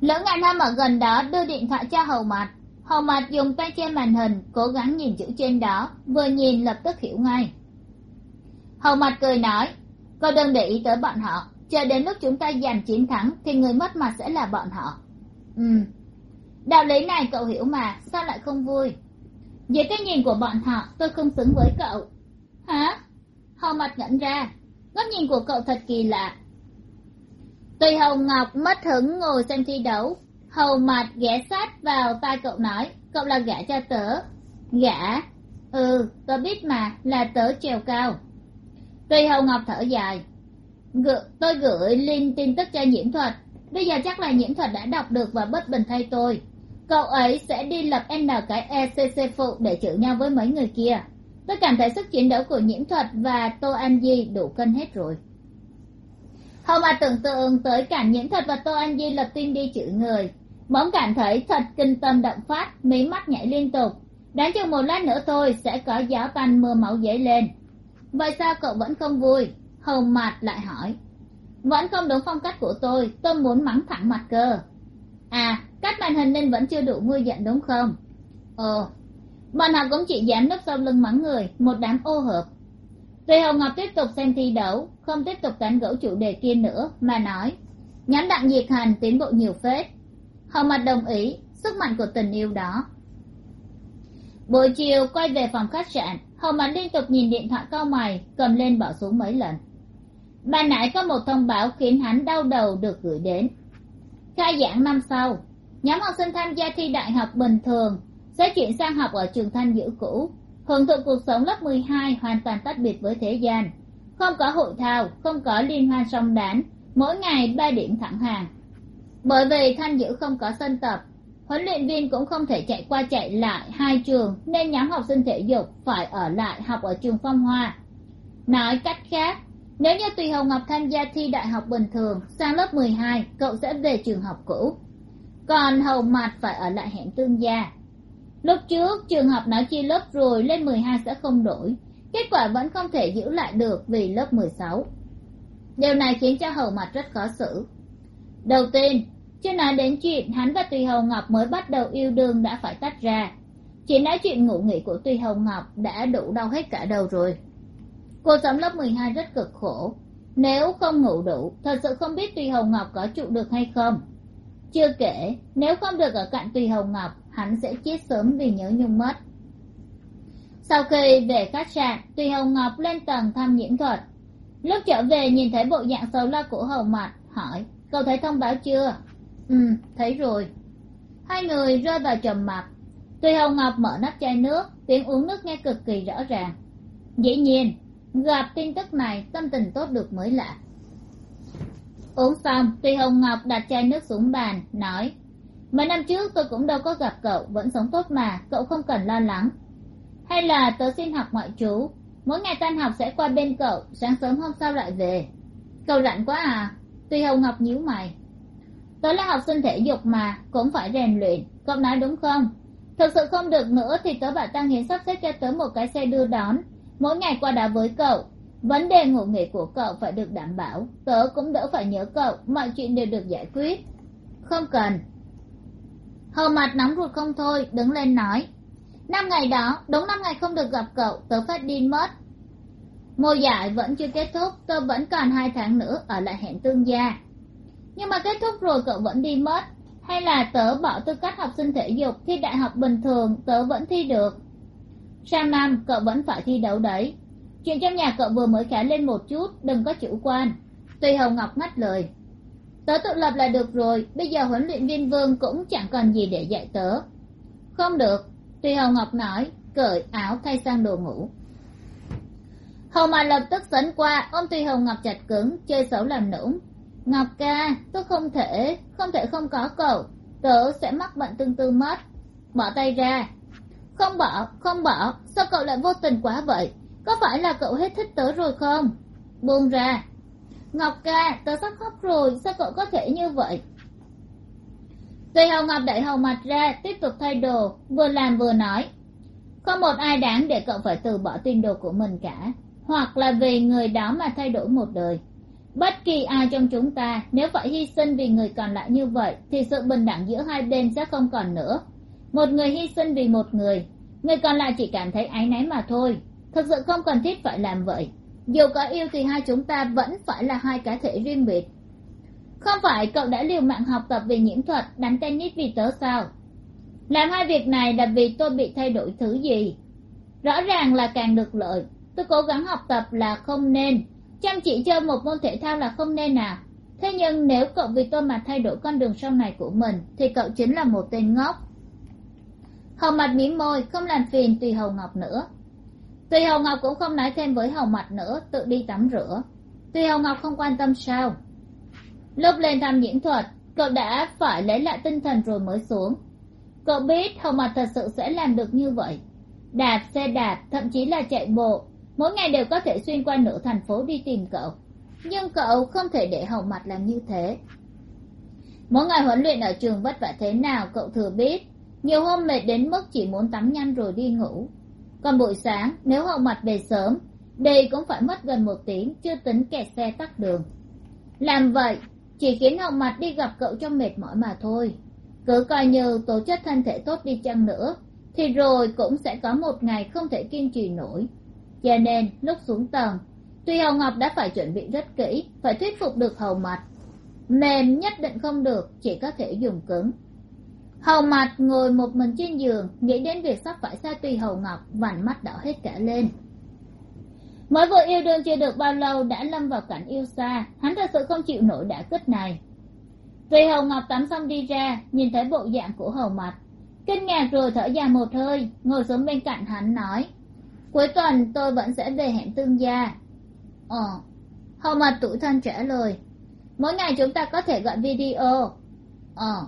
Lữ ngạn nam ở gần đó đưa điện thoại cho hầu mặt hầu mặt dùng tay che màn hình, cố gắng nhìn chữ trên đó, vừa nhìn lập tức hiểu ngay. Hầu mặt cười nói cậu đừng để ý tới bọn họ, chờ đến lúc chúng ta giành chiến thắng thì người mất mặt sẽ là bọn họ ừ. Đạo lý này cậu hiểu mà, sao lại không vui? Dưới cái nhìn của bọn họ, tôi không xứng với cậu. Hả? Hầu mặt ngẩn ra. Góc nhìn của cậu thật kỳ lạ. Tùy hầu ngọc mất hứng ngồi xem thi đấu, hầu mặt ghé sát vào tai cậu nói, cậu là gã cho tớ. Gã? Ừ tớ biết mà, là tớ trèo cao. Tùy hầu ngọc thở dài. G tôi gửi link tin tức cho nhiễm thuật bây giờ chắc là nhiễm thuật đã đọc được và bất bình thay tôi. Cậu ấy sẽ đi lập n cái ecc phụ để chửi nhau với mấy người kia. Tôi cảm thấy sức chiến đấu của nhiễm thuật và tô an di đủ cân hết rồi. Hầu mà tưởng tượng tới cảnh nhiễm thuật và tô anh di lập tin đi chửi người, bỗng cảm thấy thật kinh tâm động phát mí mắt nhảy liên tục. Đáng chừng một lát nữa thôi sẽ có gió tanh mưa máu dấy lên. Vậy sao cậu vẫn không vui? Hầu mạt lại hỏi vẫn không đúng phong cách của tôi tôi muốn mắng thẳng mặt cơ. À cách màn hình nên vẫn chưa đủ nguôi giận đúng không? Ồ bọn họ cũng chỉ dám nấp sau lưng mắng người, một đám ô hợp. Tùy hồng ngọc tiếp tục xem thi đấu, không tiếp tục tán gẫu chủ đề kia nữa, mà nói, nhóm đặng diệt hành tiến bộ nhiều phết. Hồng mặt đồng ý, sức mạnh của tình yêu đó. Buổi chiều quay về phòng khách sạn hồng mặt liên tục nhìn điện thoại cao mày, cầm lên bỏ xuống mấy lần ban nãy có một thông báo khiến hắn đau đầu được gửi đến. Khai giảng năm sau, nhóm học sinh tham gia thi đại học bình thường sẽ chuyển sang học ở trường thanh dữ cũ. Hưởng thụ cuộc sống lớp mười hai hoàn toàn tách biệt với thế gian. Không có hội thao, không có liên hoan song đán mỗi ngày ba điểm thẳng hàng. Bởi vì thanh dữ không có sân tập, huấn luyện viên cũng không thể chạy qua chạy lại hai trường, nên nhóm học sinh thể dục phải ở lại học ở trường phong hoa. Nói cách khác nếu như tùy hồng ngọc tham gia thi đại học bình thường, sang lớp mười hai, cậu sẽ về trường học cũ. Còn hầu mặt phải ở lại hẻm tương gia. Lúc trước, trường học nói chia lớp rồi lên mười hai sẽ không đổi. Kết quả vẫn không thể giữ lại được vì lớp mười sáu. Điều này khiến cho hầu mặt rất khó xử. Đầu tiên, chưa nói đến chuyện hắn và tùy hầu ngọc mới bắt đầu yêu đương đã phải tách ra. Chỉ nói chuyện ngủ nghỉ của tùy hầu ngọc đã đủ đau hết cả đầu rồi cô giám lớp mười hai rất cực khổ. Nếu không ngủ đủ, thật sự không biết tùy hồng ngọc có trụ được hay không. Chưa kể, nếu không được ở cạnh tùy hồng ngọc, hắn sẽ chết sớm vì nhớ nhung mất. Sau khi về khách sạn, tùy hồng ngọc lên tầng thăm nhiễm thuật. Lúc trở về nhìn thấy bộ dạng sầu la của hầu mặt hỏi, cậu thấy thông báo chưa? Ừ thấy rồi. Hai người rơi vào trầm mặc. Tùy hồng ngọc mở nắp chai nước, tiếng uống nước nghe cực kỳ rõ ràng. Dĩ nhiên gặp tin tức này, tâm tình tốt được mới lạ. Uống xong tùy hồng ngọc đặt chai nước xuống bàn, nói, mấy năm trước tôi cũng đâu có gặp cậu, vẫn sống tốt mà, cậu không cần lo lắng. Hay là tớ xin học ngoại trú, mỗi ngày tan học sẽ qua bên cậu, sáng sớm hôm sau lại về. Cậu lạnh quá à? Tùy hồng ngọc nhíu mày. Tớ là học sinh thể dục mà, cũng phải rèn luyện, cậu nói đúng không? Thực sự không được nữa thì tớ bảo tăng hiến sắp xếp cho tớ một cái xe đưa đón mỗi ngày qua đó với cậu, vấn đề ngủ nghỉ của cậu phải được đảm bảo, tớ cũng đỡ phải nhớ cậu, mọi chuyện đều được giải quyết. Không cần. Hầu mặt nóng ruột không thôi, đứng lên nói. Năm ngày đó, đúng năm ngày không được gặp cậu, tớ phát điên mất. Mùa giải vẫn chưa kết thúc, tớ vẫn còn hai tháng nữa ở lại hẹn tương gia. Nhưng mà kết thúc rồi cậu vẫn đi mất. Hay là tớ bỏ tư cách học sinh thể dục thi đại học bình thường, tớ vẫn thi được sang năm cậu vẫn phải thi đấu đấy. Chuyện trong nhà cậu vừa mới khá lên một chút, đừng có chủ quan. Tùy hồng ngọc ngắt lời. Tớ tự lập là được rồi, bây giờ huấn luyện viên vương cũng chẳng còn gì để dạy tớ. Không được, tùy hồng ngọc nói, cởi áo thay sang đồ ngủ. Hầu mà lập tức dẫn qua, ôm tùy hồng ngọc chặt cứng, chơi xấu làm nũng. Ngọc ca, tôi không thể không thể không có cậu. Tớ sẽ mắc bệnh tương tư mất. Bỏ tay ra không bỏ không bỏ. Sao cậu lại vô tình quá vậy? Có phải là cậu hết thích tớ rồi không? Buông ra. Ngọc ca, tớ sắp khóc rồi. Sao cậu có thể như vậy? Tùy hầu ngọc đẩy hầu mặt ra, tiếp tục thay đồ, vừa làm vừa nói. Không một ai đáng để cậu phải từ bỏ tin đồ của mình cả, hoặc là vì người đó mà thay đổi một đời. Bất kỳ ai trong chúng ta, nếu phải hy sinh vì người còn lại như vậy, thì sự bình đẳng giữa hai bên sẽ không còn nữa một người hy sinh vì một người. Người còn lại chỉ cảm thấy áy náy mà thôi. Thực sự không cần thiết phải làm vậy. Dù có yêu thì hai chúng ta vẫn phải là hai cá thể riêng biệt. Không phải cậu đã liều mạng học tập về nhiễm thuật, đánh tennis vì tớ sao? Làm hai việc này là vì tôi bị thay đổi thứ gì? Rõ ràng là càng được lợi. Tôi cố gắng học tập là không nên. Chăm chỉ chơi một môn thể thao là không nên à? Thế nhưng nếu cậu vì tôi mà thay đổi con đường sau này của mình, thì cậu chính là một tên ngốc hầu mặt mím môi, không làm phiền tùy hầu ngọc nữa. Tùy hầu ngọc cũng không nói thêm với hầu mặt nữa, tự đi tắm rửa. Tùy hầu ngọc không quan tâm sao. Lúc lên thăm diễn thuật, cậu đã phải lấy lại tinh thần rồi mới xuống. Cậu biết hầu mặt thật sự sẽ làm được như vậy. Đạp xe đạp, thậm chí là chạy bộ, mỗi ngày đều có thể xuyên qua nửa thành phố đi tìm cậu. Nhưng cậu không thể để hầu mặt làm như thế. Mỗi ngày huấn luyện ở trường vất vả thế nào, cậu thừa biết nhiều hôm mệt đến mức chỉ muốn tắm nhanh rồi đi ngủ. Còn buổi sáng, nếu hậu mặt về sớm đây cũng phải mất gần một tiếng, chưa tính kẹt xe tắt đường. Làm vậy, chỉ khiến hậu mặt đi gặp cậu cho mệt mỏi mà thôi. Cứ coi như tố chất thân thể tốt đi chăng nữa, thì rồi cũng sẽ có một ngày không thể kiên trì nổi. Cho nên, lúc xuống tầng, tuy hầu ngọc đã phải chuẩn bị rất kỹ, phải thuyết phục được hầu mặt mềm nhất định không được, chỉ có thể dùng cứng hầu mặt ngồi một mình trên giường, nghĩ đến việc sắp phải xa tùy hầu ngọc, vành mắt đỏ hết cả lên. Mới vừa yêu đương chưa được bao lâu đã lâm vào cảnh yêu xa, hắn thật sự không chịu nổi đả kích này. Tùy hầu ngọc tắm xong đi ra, nhìn thấy bộ dạng của hầu mặt. Kinh ngạc rồi thở dài một hơi, ngồi xuống bên cạnh hắn nói, cuối tuần tôi vẫn sẽ về hẹn tương gia. Ờ. Hầu mặt tủi thân trả lời, mỗi ngày chúng ta có thể gọi video. Ờ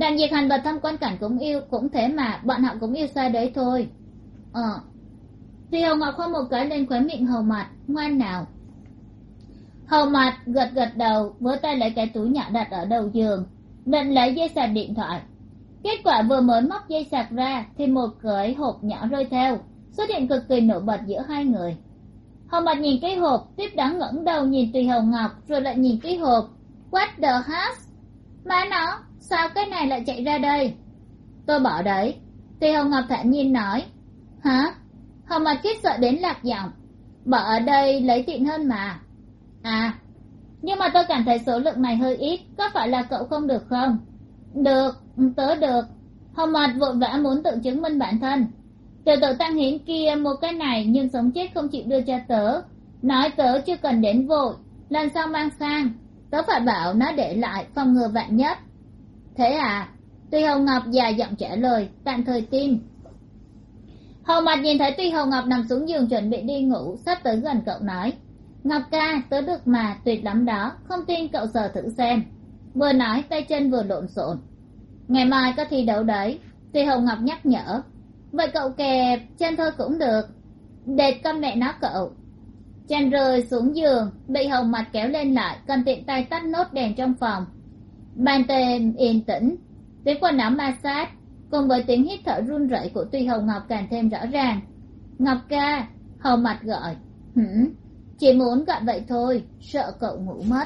đàn diệt hành và thâm quan cảnh cũng yêu, cũng thế mà, bọn họ cũng yêu xa đấy thôi. Ờ. Thì hầu ngọc không một cái lên khóe miệng hầu mặt, ngoan nào. Hầu mặt gật gật đầu với tay lấy cái túi nhỏ đặt ở đầu giường, định lấy dây sạc điện thoại. Kết quả vừa mới móc dây sạc ra, thì một cái hộp nhỏ rơi theo, xuất hiện cực kỳ nổi bật giữa hai người. Hầu mặt nhìn cái hộp, tiếp đó ngẩng đầu nhìn tùy hầu ngọc, rồi lại nhìn cái hộp. What the has má nó sao cái này lại chạy ra đây? Tôi bỏ đấy. Thì hồng ngọc thản nhiên nói. Hả? Hồng mặt chết sợ đến lạc giọng. Bỏ ở đây lấy tiện hơn mà. À nhưng mà tôi cảm thấy số lượng này hơi ít. Có phải là cậu không được không? Được, tớ được. Hồng mặt vội vã muốn tự chứng minh bản thân. Tiểu tử tăng hiến kia một cái này nhưng sống chết không chịu đưa cho tớ. Nói tớ chưa cần đến vội. Lần sau mang sang. Tớ phải bảo nó để lại, phòng ngừa vạn nhất thế à? Tuy hồng ngọc dài giọng trả lời, tạm thời tin. Hầu mặt nhìn thấy tuy hồng ngọc nằm xuống giường chuẩn bị đi ngủ, sắp tới gần cậu nói, ngọc ca, tớ được mà, tuyệt lắm đó, không tin cậu sờ thử xem. Vừa nói, tay chân vừa lộn xộn. Ngày mai có thi đấu đấy, tuy hồng ngọc nhắc nhở. Vậy cậu kẹp chân thôi cũng được, để con mẹ nó cậu. Chân rơi xuống giường, bị hồng mặt kéo lên lại cần tiện tay tắt nốt đèn trong phòng bàn tên yên tĩnh. Tiếng quần áo ma sát cùng với tiếng hít thở run rẩy của tuy hồng ngọc càng thêm rõ ràng. Ngọc ca hồng mặt gọi. Hử chỉ muốn gọi vậy thôi, sợ cậu ngủ mất.